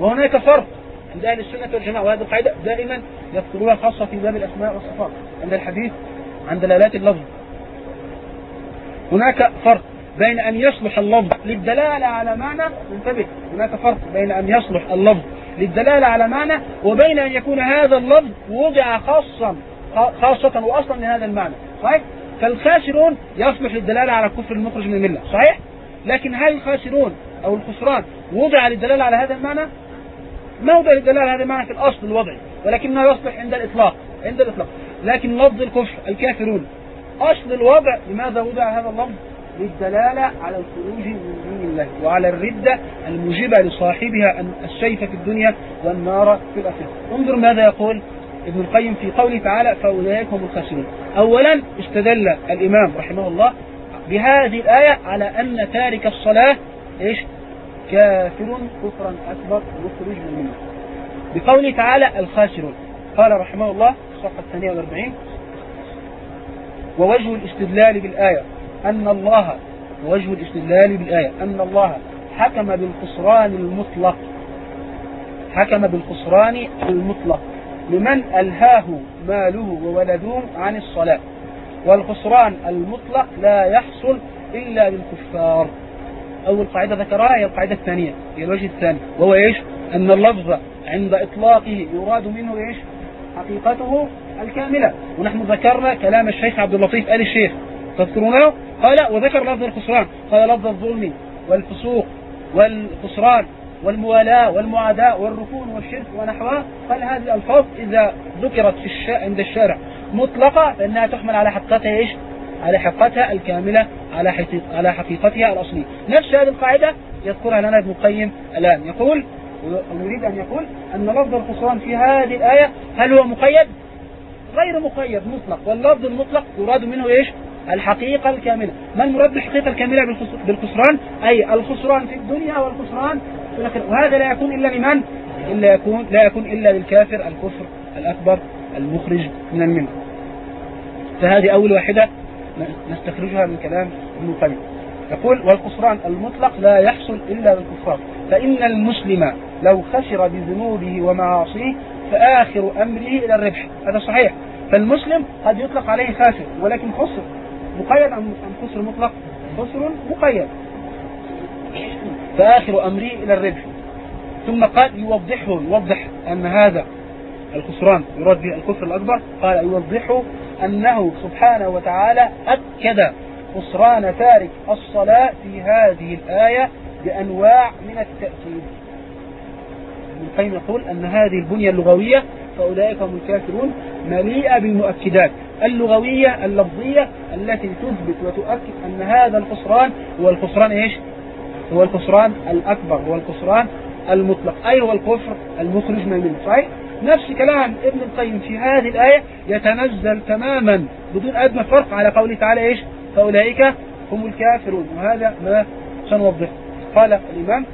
وهناك فرق عند أهل السنة والجماعة وهذه القاعدة دائما يذكروها خاصة في باب الأسماء والصفات عند الحديث عن دلالات اللفظ هناك فرق بين أن يصلح اللفظ للدلالة على معنى انتبه هناك فرق بين أن يصلح اللفظ للدلالة على معنى وبين أن يكون هذا اللفظ وضع خاصا خاصة وأصلا لهذا المعنى صحيح؟ فالخاسرون يصلح للدلالة على الكفر المخرج من الملة صحيح؟ لكن هل الخاسرون أو الخسران وضع للدلالة على هذا المعنى؟ ما وضع للدلالة على هذا المعنى في الأصل الوضعي ولكنه يصلح عند الإطلاق عند الإطلاق لكن لفظ الكفر الكافرون أصل الوضع لماذا وضع هذا اللفظ؟ للدلالة على الخروج من دين الله وعلى الردة الموجبة لصاحبها السيف في الدنيا والنار في الآخرة انظر ماذا يقول ابن القيم في قوله تعالى فأولئك هم الخاسرون أولا استدل الإمام رحمه الله بهذه الآية على أن تارك الصلاة إيش؟ كافر كفرا أكبر مخرج من المله بقوله تعالى الخاسرون. قال رحمه الله الصفحة الثانية والأربعين ووجه الاستدلال بالآية. أن الله ووجه الاستدلال بالآية. أن الله حكم بالخسران المطلق. حكم بالخسران المطلق. لمن ألهاه ماله وولده عن الصلاة. والخسران المطلق لا يحصل إلا للكفار أول قاعدة ذكرها هي القاعدة الثانية هي الوجه الثاني وهو إيش؟ أن اللفظ عند إطلاقه يراد منه إيش؟ حقيقته الكاملة. ونحن ذكرنا كلام الشيخ عبد اللطيف آل الشيخ. تذكرونه؟ قال وذكر لفظ الخسران. قال لفظ الظلم والفسوق والخسران والموالاة والمعاداة والركون والشرك ونحوها. قال هذه الألفاظ إذا ذكرت في الشا... عند الشارع. مطلقة فإنها تحمل على حقيقتها إيش؟ على حقيقتها الكاملة على. على حقيقتها الأصلية. نفس هذه القاعدة يذكرها لنا ابن القيم الآن. يقول ويريد أن يقول أن لفظ الخسران في هذه الآية هل هو مقيد؟ غير مقيد مطلق. واللفظ المطلق يراد منه إيش؟ الحقيقة الكاملة. ما المراد بالحقيقة الكاملة بالخسران؟ أي الخسران في الدنيا والخسران في الآخرة. وهذا لا يكون إلا لمن؟ إلا يكون لا يكون إلا للكافر الكفر الأكبر. المخرج من المنة. فهذه أول واحدة نستخرجها من كلام ابن القيم. يقول والخسران المطلق لا يحصل إلا بالكفار فإن المسلم لو خسر بذنوبه ومعاصيه فآخر أمره إلى الربح. هذا صحيح. فالمسلم قد يطلق عليه خاسر ولكن خسر. مقيد أم خسر مطلق؟ خسر مقيد. فآخر أمره إلى الربح. ثم قال يوضحه يوضح أن هذا الخسران يراد به الكفر الأكبر. قال يوضحه أنه سبحانه وتعالى أكد خسران تارك الصلاة في هذه الآية بأنواع من التأكيد. ابن القيم يقول أن هذه البنية اللغوية فأولئك هم الكافرون مليئة بالمؤكدات اللغوية اللفظية التي تثبت وتؤكد أن هذا الخسران هو الخسران إيش؟ هو الخسران الأكبر هو الخسران المطلق. أي هو الكفر المخرج من صحيح؟ نفس كلام ابن القيم في هذه الآية يتنزل تماما بدون أدنى فرق على قوله تعالى إيش؟ فأولئك هم الكافرون. وهذا ما سنوضحه قال الإمام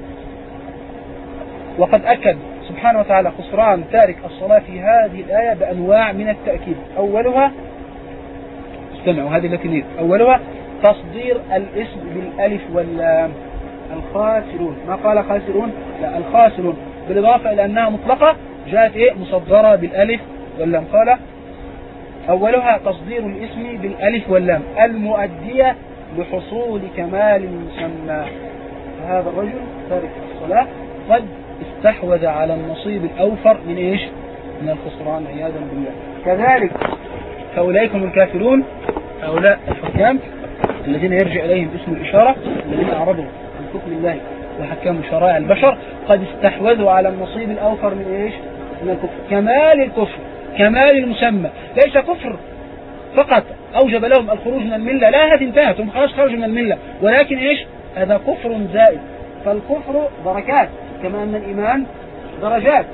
وقد أكد سبحانه وتعالى خسران تارك الصلاة في هذه الآية بأنواع من التأكيد. أولها استمعوا هذه التي نريد أولها تصدير الاسم بالألف واللام. الخاسرون. ما قال خاسرون؟ لا الخاسرون. بالإضافة إلى أنها مطلقة جاءت إيه؟ مصدرة بالألف واللام. قال أولها تصدير الاسم بالألف واللام. المؤدية لحصول كمال مسمى. هذا الرجل تارك الصلاة قد استحوذ على النصيب الأوفر من إيش؟ من الخسران عياذا بالله. كذلك فأولئك هم الكافرون هؤلاء الحكام الذين يرجع إليهم اسم الإشارة الذين أعرضوا عن حكم الله وحكموا شرائع البشر قد استحوذوا على النصيب الأوفر من إيش؟ من الكفر كمال الكفر كمال المسمى. ليس كفر فقط. أوجب لهم الخروج من الملة. لا هذه انتهت. هم خلاص خرجوا من الملة. ولكن إيش؟ هذا كفر زائد. فالكفر دركات كما أن الإيمان درجات.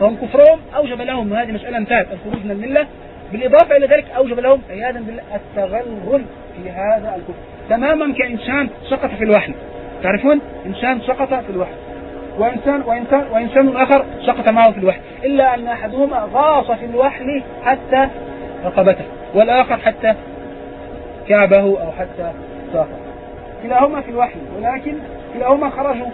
فهم كفرهم. أوجب لهم هذه مسألة انتهت. الخروج من الملة. بالإضافة إلى ذلك أوجب لهم عياذا بالله التغلغل في هذا الكفر. تماما كإنسان سقط في الوحل تعرفون؟ إنسان سقط في الوحل وإنسان, وإنسان, وإنسان آخر سقط معه في الوحل إلا أن أحدهما غاص في الوحل حتى رقبته والآخر حتى كعبه أو حتى ساقه. كلاهما في الوحل ولكن كلاهما خرجوا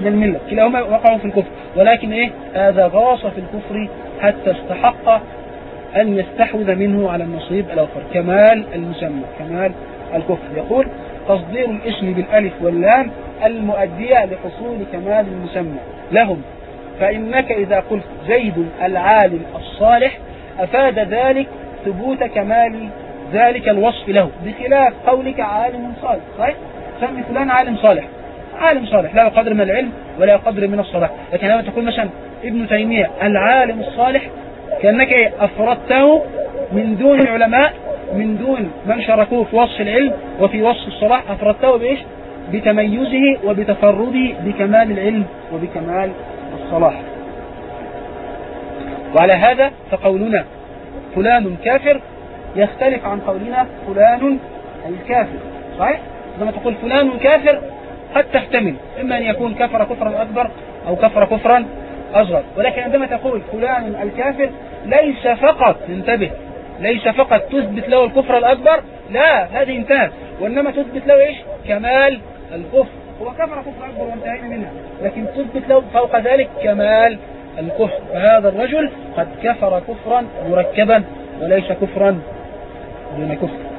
من الملة. كلاهما وقعوا في الكفر ولكن إيه؟ هذا غاص في الكفر حتى استحق أن يستحوذ منه على النصيب الآخر. كمال المسمى كمال الكفر. يقول تصدير الاسم بالألف واللام المؤدية لحصول كمال المسمى. لهم. فإنك إذا قلت زيد العالم الصالح أفاد ذلك ثبوت كمال ذلك الوصف له. بخلاف قولك عالم صالح. صحيح؟ سمي فلان عالم صالح. عالم صالح. لا قدر من العلم ولا قدر من الصلاح لكن لما تقول مثلا ابن تيمية العالم الصالح كأنك أفردته من دون العلماء من دون من شاركوه في وصف العلم وفي وصف الصلاح أفردته بإيش؟ بتميزه وبتفرده بكمال العلم وبكمال الصلاح. وعلى هذا فقولنا فلان كافر يختلف عن قولنا فلان الكافر. صحيح؟ لما تقول فلان كافر قد تحتمل إما أن يكون كفر كفرا أكبر أو كفر كفرا أصغر. ولكن عندما تقول فلان الكافر ليس فقط انتبه ليس فقط تثبت له الكفر الأكبر لا هذه انتهت. وإنما تثبت له إيش؟ كمال الكفر. هو كفر كفر أكبر وانتهينا منها. لكن تثبت له فوق ذلك كمال الكفر. فهذا الرجل قد كفر كفرا مركبا وليس كفرا دون كفر.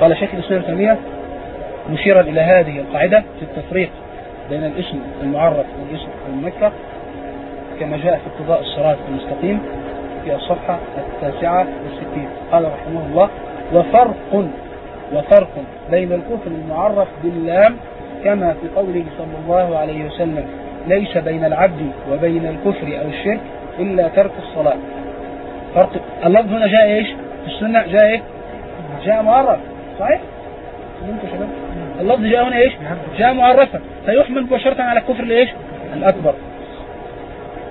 قال شيخ الإسلام تيمية مشيرا إلى هذه القاعدة في التفريق بين الاسم المعرف والاسم المنكر كما جاء في اقتضاء الصراط المستقيم في الصفحة التاسعة والستين. قال رحمه الله وفرق وفرق بين الكفر المعرف باللام كما في قوله صلى الله عليه وسلم ليس بين العبد وبين الكفر أو الشرك إلا ترك الصلاة. فرق اللفظ هنا جاء إيش؟ في السنة جاء إيه؟ جاء معرف صحيح؟ شباب؟ اللفظ جاء هنا إيش؟ جاء معرفا فيحمل مباشرة على الكفر الإيش؟ الأكبر.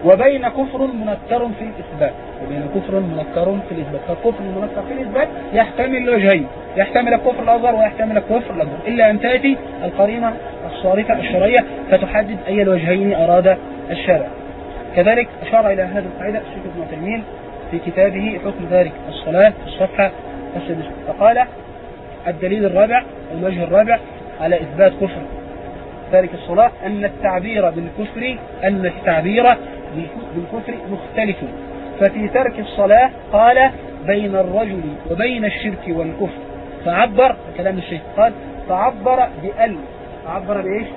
وبين كفر منكر في الإثبات. وبين كفر منكر في الإثبات. فالكفر المنكر في الإثبات يحتمل وجهين. يحتمل الكفر الأصغر ويحتمل الكفر الأكبر. إلا أن تأتي القرينة الصارفة الشرعية فتحدد أي الوجهين أراد الشارع كذلك أشار إلى هذه القاعدة الشيخ ابن تيمين في كتابه حكم ذلك الصلاة في الصفحة السادسة فقال الدليل الرابع الوجه الرابع على إثبات كفر. ذلك الصلاة أن التعبير بالكفر أن التعبير بالكفر مختلف. ففي ترك الصلاة قال بين الرجل وبين الشرك والكفر. فعبر كلام الشيخ. قال فعبر بأل. فعبر بإيش؟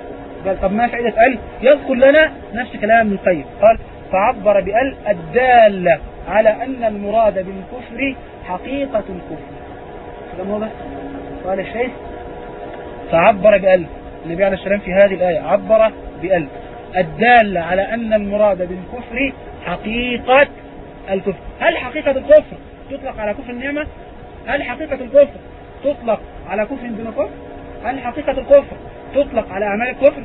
قال طب ما فائدة أل؟ يذكر لنا نفس كلام ابن القيم. قال فعبر بأل الدالة على أن المراد بالكفر حقيقة الكفر. كلام واضح؟ قال الشيخ فعبر بأل. النبي عليه السلام في هذه الآية عبر بأل. الدالة على أن المراد بالكفر حقيقة الكفر. هل حقيقة الكفر تطلق على كفر النعمة؟ هل حقيقة الكفر تطلق على كفر دون كفر؟ هل حقيقة الكفر تطلق على أعمال الكفر؟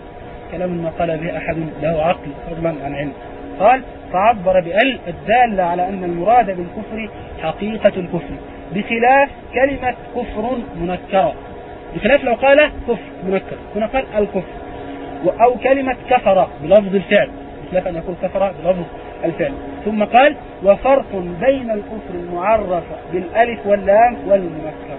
كلام ما قال به أحد له عقل فضلا عن علم قال فعبر بأل الدالة على أن المراد بالكفر حقيقة الكفر بخلاف كلمة كفر منكرة. بخلاف لو قال كفر منكر هنا قال الكفر. أو كلمة كفر بلفظ الفعل. بخلاف أن يقول كفر بلفظ الفعل. ثم قال وفرق بين الكفر المعرف بالألف واللام والمنكر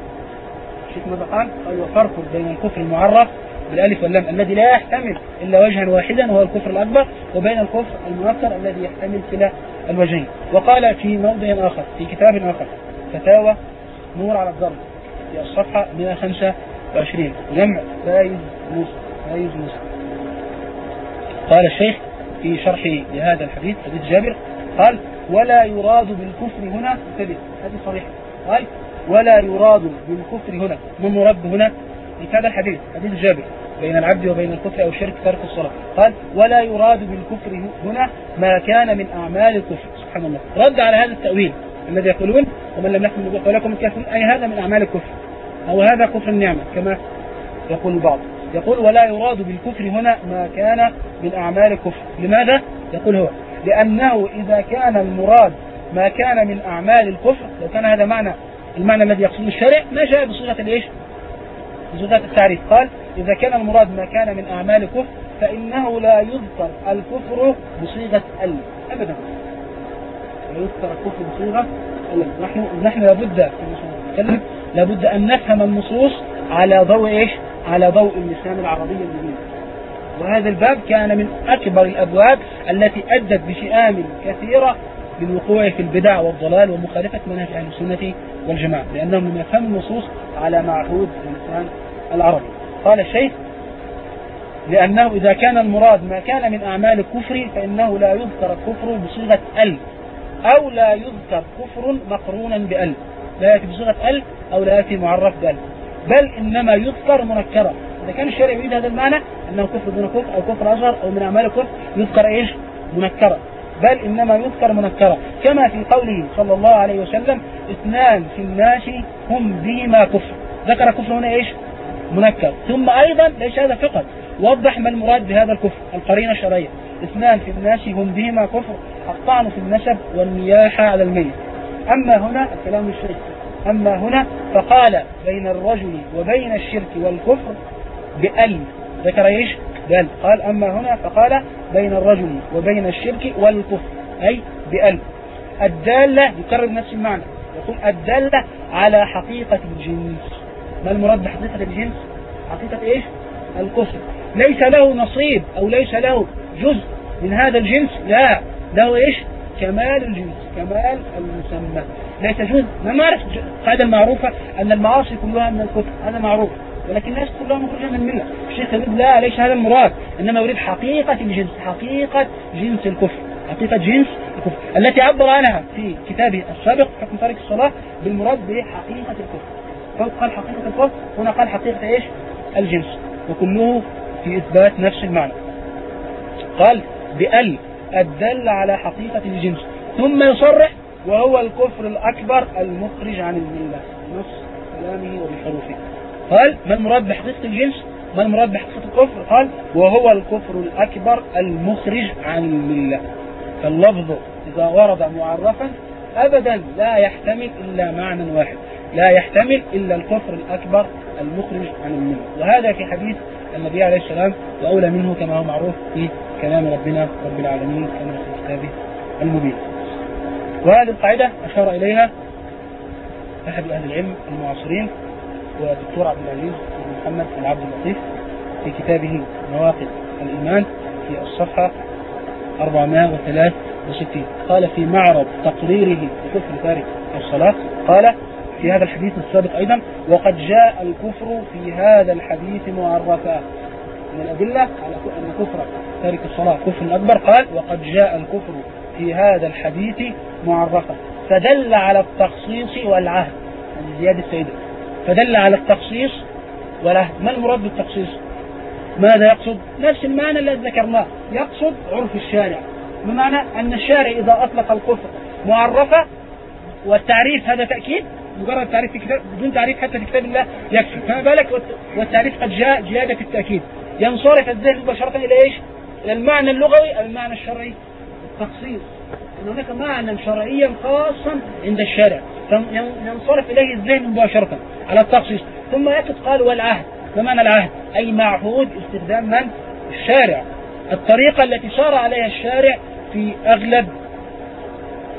شوف ماذا قال؟ قال وفرق بين الكفر المعرف بالألف واللام الذي لا يحتمل إلا وجها واحدا وهو الكفر الأكبر وبين الكفر المنكر الذي يحتمل كلا الوجهين. وقال في موضع آخر في كتاب آخر فتاوى نور على الضرب في الصفحة 125 جمع فايز موسى فايز موسى. قال الشيخ في شرح لهذا الحديث حديث جابر قال ولا يراد بالكفر هنا انتبه هذه صريحة قال ولا يراد بالكفر هنا ما المراد هنا؟ هذا الحديث حديث جابر بين العبد وبين الكفر أو الشرك ترك الصلاة. قال ولا يراد بالكفر هنا ما كان من أعمال الكفر. سبحان الله. رد على هذا التأويل الذي يقولون ومن لم يحكم بقولكم الكافرون أي هذا من أعمال الكفر. أو هذا كفر النعمة كما يقول البعض يقول ولا يراد بالكفر هنا ما كان من أعمال الكفر. لماذا؟ يقول هو لأنه إذا كان المراد ما كان من أعمال الكفر لو كان هذا معنى المعنى الذي يقصده الشارع ما جاء بصيغة الإيش؟ بصيغة التعريف. قال إذا كان المراد ما كان من أعمال الكفر فإنه لا يذكر الكفر بصيغة ال. أبدا. لا يذكر الكفر بصيغة ال. نحن نحن لابد لابد أن نفهم النصوص على ضوء إيش؟ على ضوء اللسان العربي المبين. وهذا الباب كان من أكبر الأبواب التي أدت بشئام كثيرة للوقوع في البدع والضلال ومخالفة منهج أهل السنة والجماعة لأنهم لم يفهموا النصوص على معهود اللسان العربي. قال الشيخ لأنه إذا كان المراد ما كان من أعمال الكفر فإنه لا يذكر الكفر بصيغة ال أو لا يذكر كفر مقرونا بال لا يأتي بصيغة ال أو لا يأتي معرف بال. بل إنما يذكر منكرا. إذا كان الشارع يريد هذا المعنى أنه كفر دون كفر أو كفر أصغر أو من أعمال الكفر يذكر إيش؟ منكرا. بل إنما يذكر منكرا. كما في قوله صلى الله عليه وسلم اثنان في الناس هم بهما كفر. ذكر كفر هنا إيش؟ منكر. ثم أيضا ليس هذا فقط. وضح ما المراد بهذا الكفر. القرينة الشرعية. اثنان في الناس هم بهما كفر. الطعن في النسب والنياحة على الميت. أما هنا الكلام الشيخ أما هنا فقال بين الرجل وبين الشرك والكفر بأل ذكر إيش؟ بأل قال أما هنا فقال بين الرجل وبين الشرك والكفر أي بأل الدالة يكرر نفس المعنى يقول الدالة على حقيقة الجنس. ما المراد بحقيقة الجنس؟ حقيقة إيش؟ الكفر. ليس له نصيب أو ليس له جزء من هذا الجنس لا. له إيش؟ كمال الجنس كمال المسمى. ليس جزء ما نعرف قاعدة معروفة أن المعاصي كلها من الكفر. هذا معروف. ولكن الناس كلها مخرجة من الملة. الشيخ يقول لا ليس هذا المراد. إنما يريد حقيقة الجنس. حقيقة جنس الكفر. حقيقة جنس الكفر. التي عبر عنها في كتابه السابق حكم تارك الصلاة بالمراد بحقيقة الكفر. فوق قال حقيقة الكفر. هنا قال حقيقة إيش؟ الجنس. وكله في إثبات نفس المعنى. قال بأل الدل على حقيقة الجنس. ثم يصرح وهو الكفر الأكبر المخرج عن الملة نص كلامه وبحروفه قال ما المراد بحقيقة الجنس؟ ما المراد بحقيقة الكفر؟ قال وهو الكفر الأكبر المخرج عن الملة فاللفظ إذا ورد معرفا أبدا لا يحتمل إلا معنى واحد. لا يحتمل إلا الكفر الأكبر المخرج عن الملة وهذا في حديث النبي عليه السلام وأولى منه كما هو معروف في كلام ربنا رب العالمين كما في كتابه المبين. وهذه القاعدة أشار إليها أحد أهل العلم المعاصرين ودكتور عبد العزيز بن محمد العبد اللطيف في كتابه نواقض الإيمان في الصفحة 463 قال في معرض تقريره بكفر تارك الصلاة قال في هذا الحديث السابق أيضا وقد جاء الكفر في هذا الحديث معرفا. من الأدلة على أن كفر تارك الصلاة كفر أكبر قال وقد جاء الكفر في هذا الحديث معرفا فدل على التخصيص والعهد. يعني زيادة السيدة فدل على التخصيص والعهد. ما المراد بالتخصيص؟ ماذا يقصد؟ نفس المعنى الذي ذكرناه. يقصد عرف الشارع. بمعنى أن الشارع إذا أطلق الكفر معرفة والتعريف هذا تأكيد؟ مجرد تعريف في كتاب بدون تعريف حتى في كتاب الله يكفي. فما بالك؟ والتعريف قد جاء زيادة التأكيد. ينصرف الذهن مباشرة إلى إيش؟ إلى المعنى اللغوي أو المعنى الشرعي. التخصيص أن هناك معنى شرعيا خاصا عند الشارع ينصرف إليه الذهن مباشرة على التخصيص. ثم يأتي قال والعهد. ما معنى العهد؟ أي معهود استخدام من؟ الشارع. الطريقة التي سار عليها الشارع في أغلب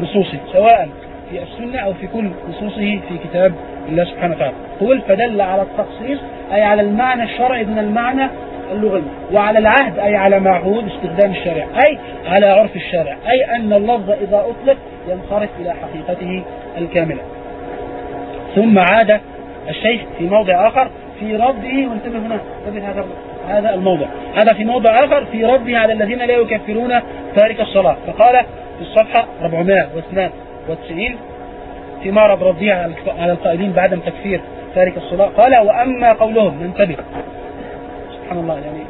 نصوصه سواء في السنة أو في كل نصوصه في كتاب الله سبحانه وتعالى. قل فدل على التخصيص أي على المعنى الشرعي من المعنى اللغوي وعلى العهد أي على معهود استخدام الشارع أي على عرف الشارع أي أن اللفظ إذا أطلق ينصرف إلى حقيقته الكاملة. ثم عاد الشيخ في موضع آخر في رده وانتبه هنا انتبه هذا هذا الموضع. هذا في موضع آخر في رده على الذين لا يكفرون تارك الصلاة. فقال في الصفحة 492 في معرض رده على القائلين بعدم تكفير تارك الصلاة قال وأما قولهم ننتبه. سبحان الله يعني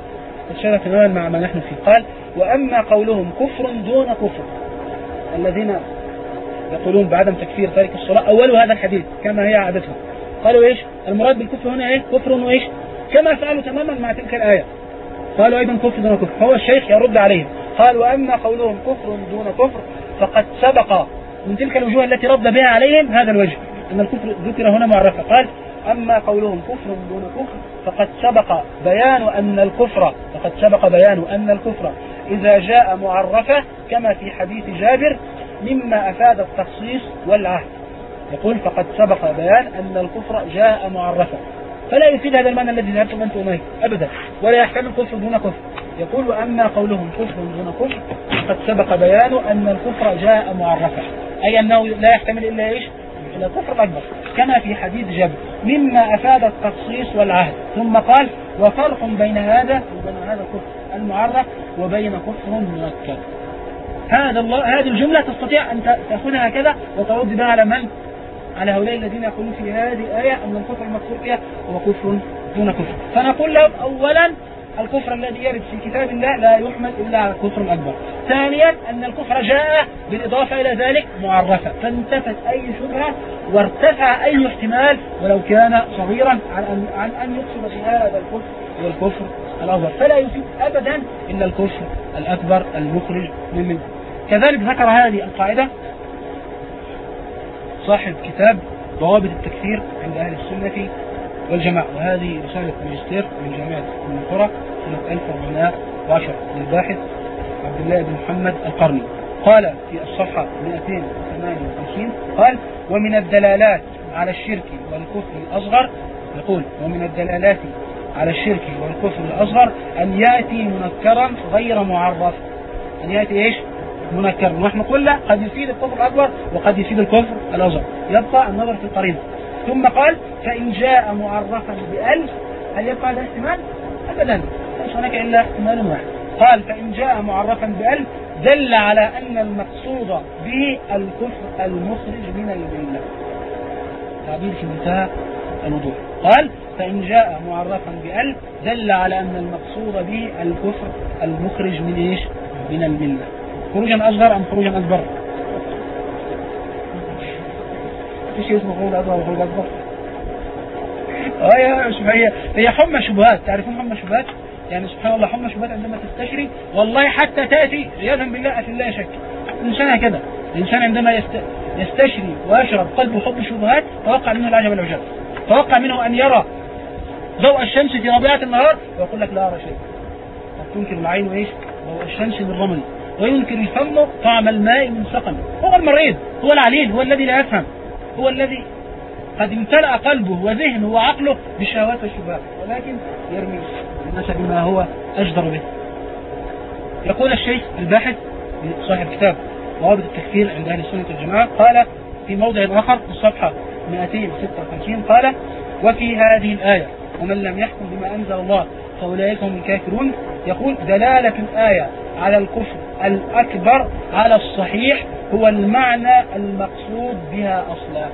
تشابه تماما مع ما نحن فيه. قال وأما قولهم كفر دون كفر. الذين يقولون بعدم تكفير تارك الصلاة أول هذا الحديث كما هي عادتهم. قالوا إيش؟ المراد بالكفر هنا إيه كفر وإيش؟ كما فعلوا تماما مع تلك الآية. قالوا أيضا كفر دون كفر. هو الشيخ يرد عليهم. قال وأما قولهم كفر دون كفر فقد سبق من تلك الوجوه التي رد بها عليهم هذا الوجه أن الكفر ذكر هنا معرفة. قال أما قولهم كفر دون كفر فقد سبق بيان أن الكفر فقد سبق بيان أن الكفر إذا جاء معرفة كما في حديث جابر مما أفاد التخصيص والعهد. يقول فقد سبق بيان أن الكفر جاء معرفة. فلا يفيد هذا المعنى الذي ذهبتم أنتم إليه أبدا. ولا يحتمل كفر دون كفر. يقول وأما قولهم كفر دون كفر قد سبق بيان أن الكفر جاء معرفا أي أنه لا يحتمل إلا إيش؟ إلا الكفر الأكبر. كما في حديث جبر مما أفاد التخصيص والعهد. ثم قال وفرق بين هذا وبين هذا الكفر المعرف وبين كفر منكر هذا الله هذه الجملة تستطيع أن تأخذها هكذا وترد بها على من؟ على هؤلاء الذين يقولون في هذه الآية أن الكفر المذكور فيها هو كفر دون كفر. فنقول لهم أولا الكفر الذي يرد في كتاب الله لا يحمل إلا على الكفر الأكبر ثانيا أن الكفر جاء بالإضافة إلى ذلك معرفة. فانتفت أي شبهة وارتفع أي احتمال ولو كان صغيرا عن أن, عن أن يقصد الكفر هو الكفر الأكبر. فلا يفيد أبدا إلا الكفر الأكبر المخرج من منه. كذلك ذكر هذه القاعدة صاحب كتاب ضوابط التكفير عند أهل السنة والجماعة. وهذه رسالة ماجستير من جامعة القرى سنة 1410 للباحث عبد الله بن محمد القرني. قال في الصفحة 258 قال ومن الدلالات على الشرك والكفر الأصغر يقول ومن الدلالات على الشرك والكفر الأصغر أن يأتي منكرا غير معرف. أن يأتي إيش؟ منكرا. ونحن قلنا قد يفيد الكفر الأكبر وقد يفيد الكفر الأصغر. يبقى النظر في القرينة. ثم قال فإن جاء معرفا بألف هل يبقى هذا احتمال؟ أبدا ليس هناك إلا احتمال واحد. قال فإن جاء معرفا بألف دل على أن المقصود به الكفر المخرج من الملة تعبير في منتهى الوضوح. قال فإن جاء معرفا بألف دل على أن المقصود به الكفر المخرج من إيش؟ من الملة خروجا أصغر أم خروجا أكبر؟ شيء اسمه خروج أصغر وخروج أكبر؟ هي هي حمى شبهات. تعرفون حمى شبهات؟ يعني سبحان الله حمى شبهات عندما تستشري والله حتى تأتي عياذا بالله في الله شك. الإنسان هكذا. الإنسان عندما يست... يستشري ويشرب قلبه حب الشبهات توقع منه العجب والعجاب. توقع منه أن يرى ضوء الشمس في ربيعة النهار ويقول لك لا أرى شيء. تنكر العين إيش ضوء الشمس بالرمل وينكر الفم طعم الماء من سقم. هو المريض هو العليل هو الذي لا يفهم هو الذي قد امتلأ قلبه وذهنه وعقله بالشهوات والشبهات ولكن يرمي الناس بما هو أجدر به. يقول الشيخ الباحث صاحب كتاب ضوابط التكفير عند أهل السنة والجماعة قال في موضع آخر في الصفحة 256 قال وفي هذه الآية ومن لم يحكم بما أنزل الله فأولئك هم الكافرون يقول دلالة الآية على الكفر الأكبر على الصحيح هو المعنى المقصود بها أصلا.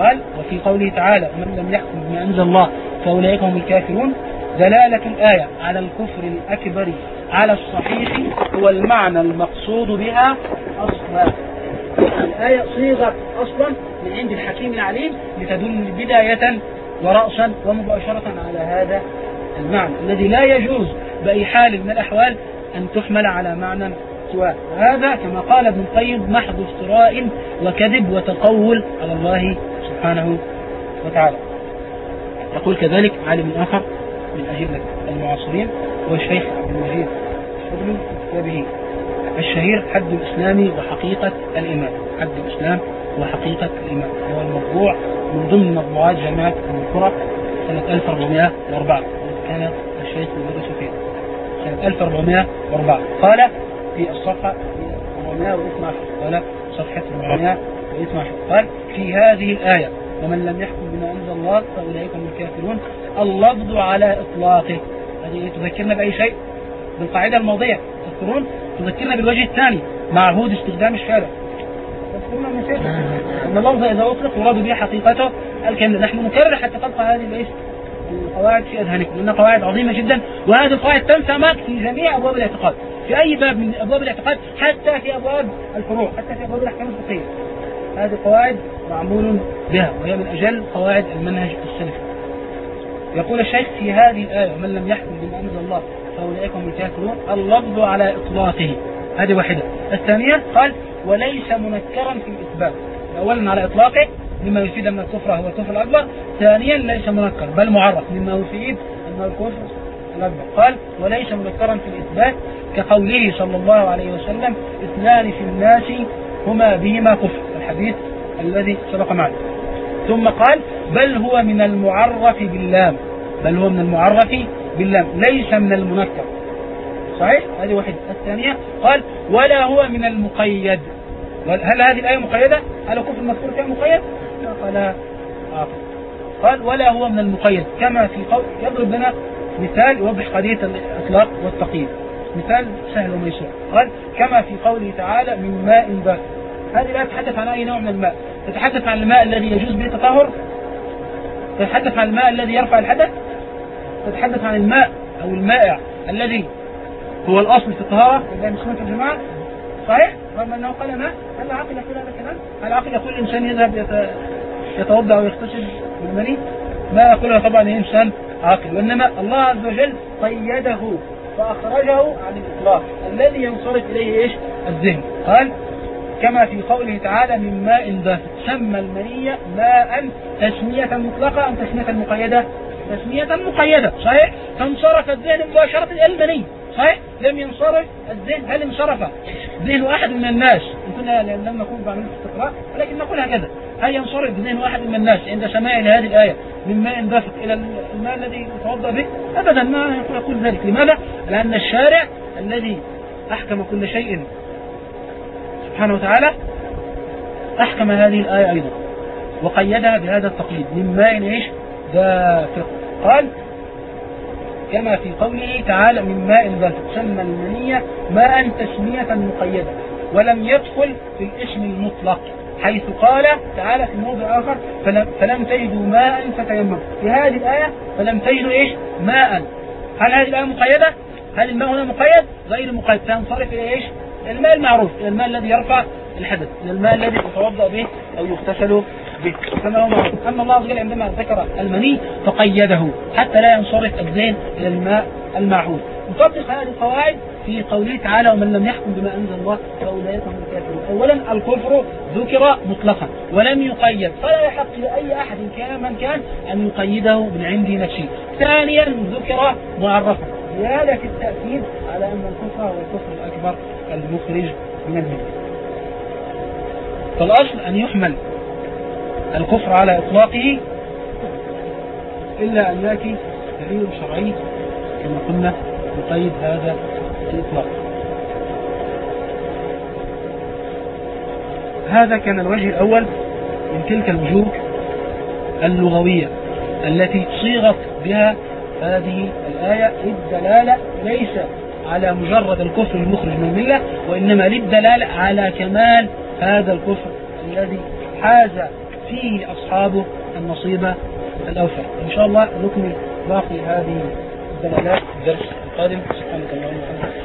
قال وفي قوله تعالى ومن لم يحكم بما أنزل الله فأولئك هم الكافرون دلالة الآية على الكفر الأكبر على الصحيح هو المعنى المقصود بها أصلا. الآية صيغت أصلا من عند الحكيم العليم لتدل بداية ورأسا ومباشرة على هذا المعنى الذي لا يجوز بأي حال من الأحوال أن تحمل على معنى سواء وهذا كما قال ابن القيم محض افتراء وكذب وتقول على الله سبحانه وتعالى. يقول كذلك عالم آخر من أجلة المعاصرين هو الشيخ عبد المجيد الشغلي كتابه الشهير حد الإسلام وحقيقة الإيمان. حد الإسلام وحقيقة الإيمان. هو المطبوع من ضمن مطبوعات جامعة القرى سنة 1404 كان الشيخ يدرس فيها سنة 1404 قال في الصفحة 412 قال صفحة 412 قال في هذه الآية ومن لم يحكم بما أنزل الله فأولئك هم الكافرون. اللفظ على إطلاقه. هذه تذكرنا بأي شيء؟ بالقاعدة الماضية تذكرون؟ تذكرنا بالوجه الثاني معهود استخدام الشارع. تذكرون من أن اللفظ إذا أطلق يراد به حقيقته الكاملة نحن نكرر حتى تبقى هذه الإيش القواعد في أذهانكم. لأنها قواعد عظيمة جدا وهذه القواعد تنفع معك في جميع أبواب الاعتقاد. في أي باب من أبواب الاعتقاد حتى في أبواب الفروع حتى في أبواب الأحكام الفقهية. هذه قواعد معمول بها وهي من أجل قواعد المنهج السلفي. يقول الشيخ في هذه الآية من لم يحكم بما أنزل الله فأولئك هم الكافرون. اللفظ على إطلاقه. هذه واحدة. الثانية قال وليس منكرا في الإثبات. أولا على إطلاقه مما يفيد أن الكفر هو الكفر الأكبر. ثانيا ليس منكر بل معرف مما يفيد أن الكفر الأكبر قال وليس منكرا في الإثبات كقوله صلى الله عليه وسلم اثنان في الناس هما بهما كفر. الحديث الذي سبق معنا. ثم قال بل هو من المعرف باللام. بل هو من المعرف باللام. ليس من المنكر. صحيح؟ هذه واحدة. الثانية قال ولا هو من المقيد. هل هذه الآية مقيدة؟ هل كفر المذكور فيها مقيد؟ قال آه. قال ولا هو من المقيد. كما في قول يضرب لنا مثال يوضح قضية الإطلاق والتقييد. مثال سهل وميسور قال كما في قوله تعالى من ماء بارد. هذه الآية تتحدث عن أي نوع من الماء. تتحدث عن الماء الذي يجوز به التطهر؟ تتحدث عن الماء الذي يرفع الحدث؟ تتحدث عن الماء أو المائع الذي هو الأصل في الطهارة؟ مسلمين في الجماعة صحيح؟ رغم أنه قال ما؟ هل عقل يقول هذا الكلام؟ هل عقل يقول الإنسان يذهب يتوضأ ويغتسل بالمني؟ ما يقولها طبعا إنسان عاقل. وإنما الله عز وجل قيده فأخرجه عن الإطلاق. الذي ينصرف إليه إيش؟ الذهن. قال كما في قوله تعالى من ماء دافئ. سمى المنية ماء تسمية مطلقة أم تسمية مقيدة؟ تسمية مقيدة. صحيح؟ فانصرف الذهن مباشرة إلى المني. صحيح؟ لم ينصرف الذهن. هل انصرف؟ ذهن أحد من الناس. كنا لم نكون بعمل استقراء ولكن نقول هكذا. هل ينصرف ذهن واحد من الناس عند سماع لهذه الآية من ماء دافق إلى الماء الذي يتوضأ به؟ أبدا ما يقول ذلك. لماذا؟ لأن الشارع الذي أحكم كل شيء سبحانه وتعالى أحكم هذه الآية أيضا وقيدها بهذا التقييد. من ماء إيش؟ دافق قال كما في قوله تعالى من ماء دافق سمى المنية ماء تسمية مقيدة. ولم يدخل في الاسم المطلق حيث قال تعالى في موضع آخر فلم, فلم تجدوا ماء فتيمموا. في هذه الآية فلم تجدوا إيش؟ ماء. هل هذه الآية مقيدة؟ هل الماء هنا مقيد؟ غير مقيد. تنصرف إلى إيش؟ الماء المعروف إلى الماء الذي يرفع الحدث إلى الماء الذي يتوضأ به أو يغتسل به. كما هو معروف. أما الله عز وجل عندما ذكر المني فقيده حتى لا ينصرف الذهن إلى الماء المعهود نطبق هذه القواعد في قوله تعالى ومن لم يحكم بما أنزل الله فأولئك هم الكافرون. أولا الكفر ذكر مطلقا ولم يقيد. فلا يحق لأي أحد كان من كان أن يقيده من عند نفسه ثانيا ذكر معرفا زيادة التأكيد على أن الكفر هو الكفر الأكبر المخرج من المله فالأصل أن يحمل الكفر على إطلاقه إلا أن يأتي دليل شرعي كما قلنا يقيد هذا الإطلاق. هذا كان الوجه الأول من تلك الوجوه اللغوية التي صيغت بها هذه الآية للدلالة ليس على مجرد الكفر المخرج من الملة وإنما للدلالة على كمال هذا الكفر الذي حاز فيه أصحابه النصيب الأوفر. إن شاء الله نكمل باقي هذه الدلالات في الدرس القادم. سبحانك اللهم وبحمدك.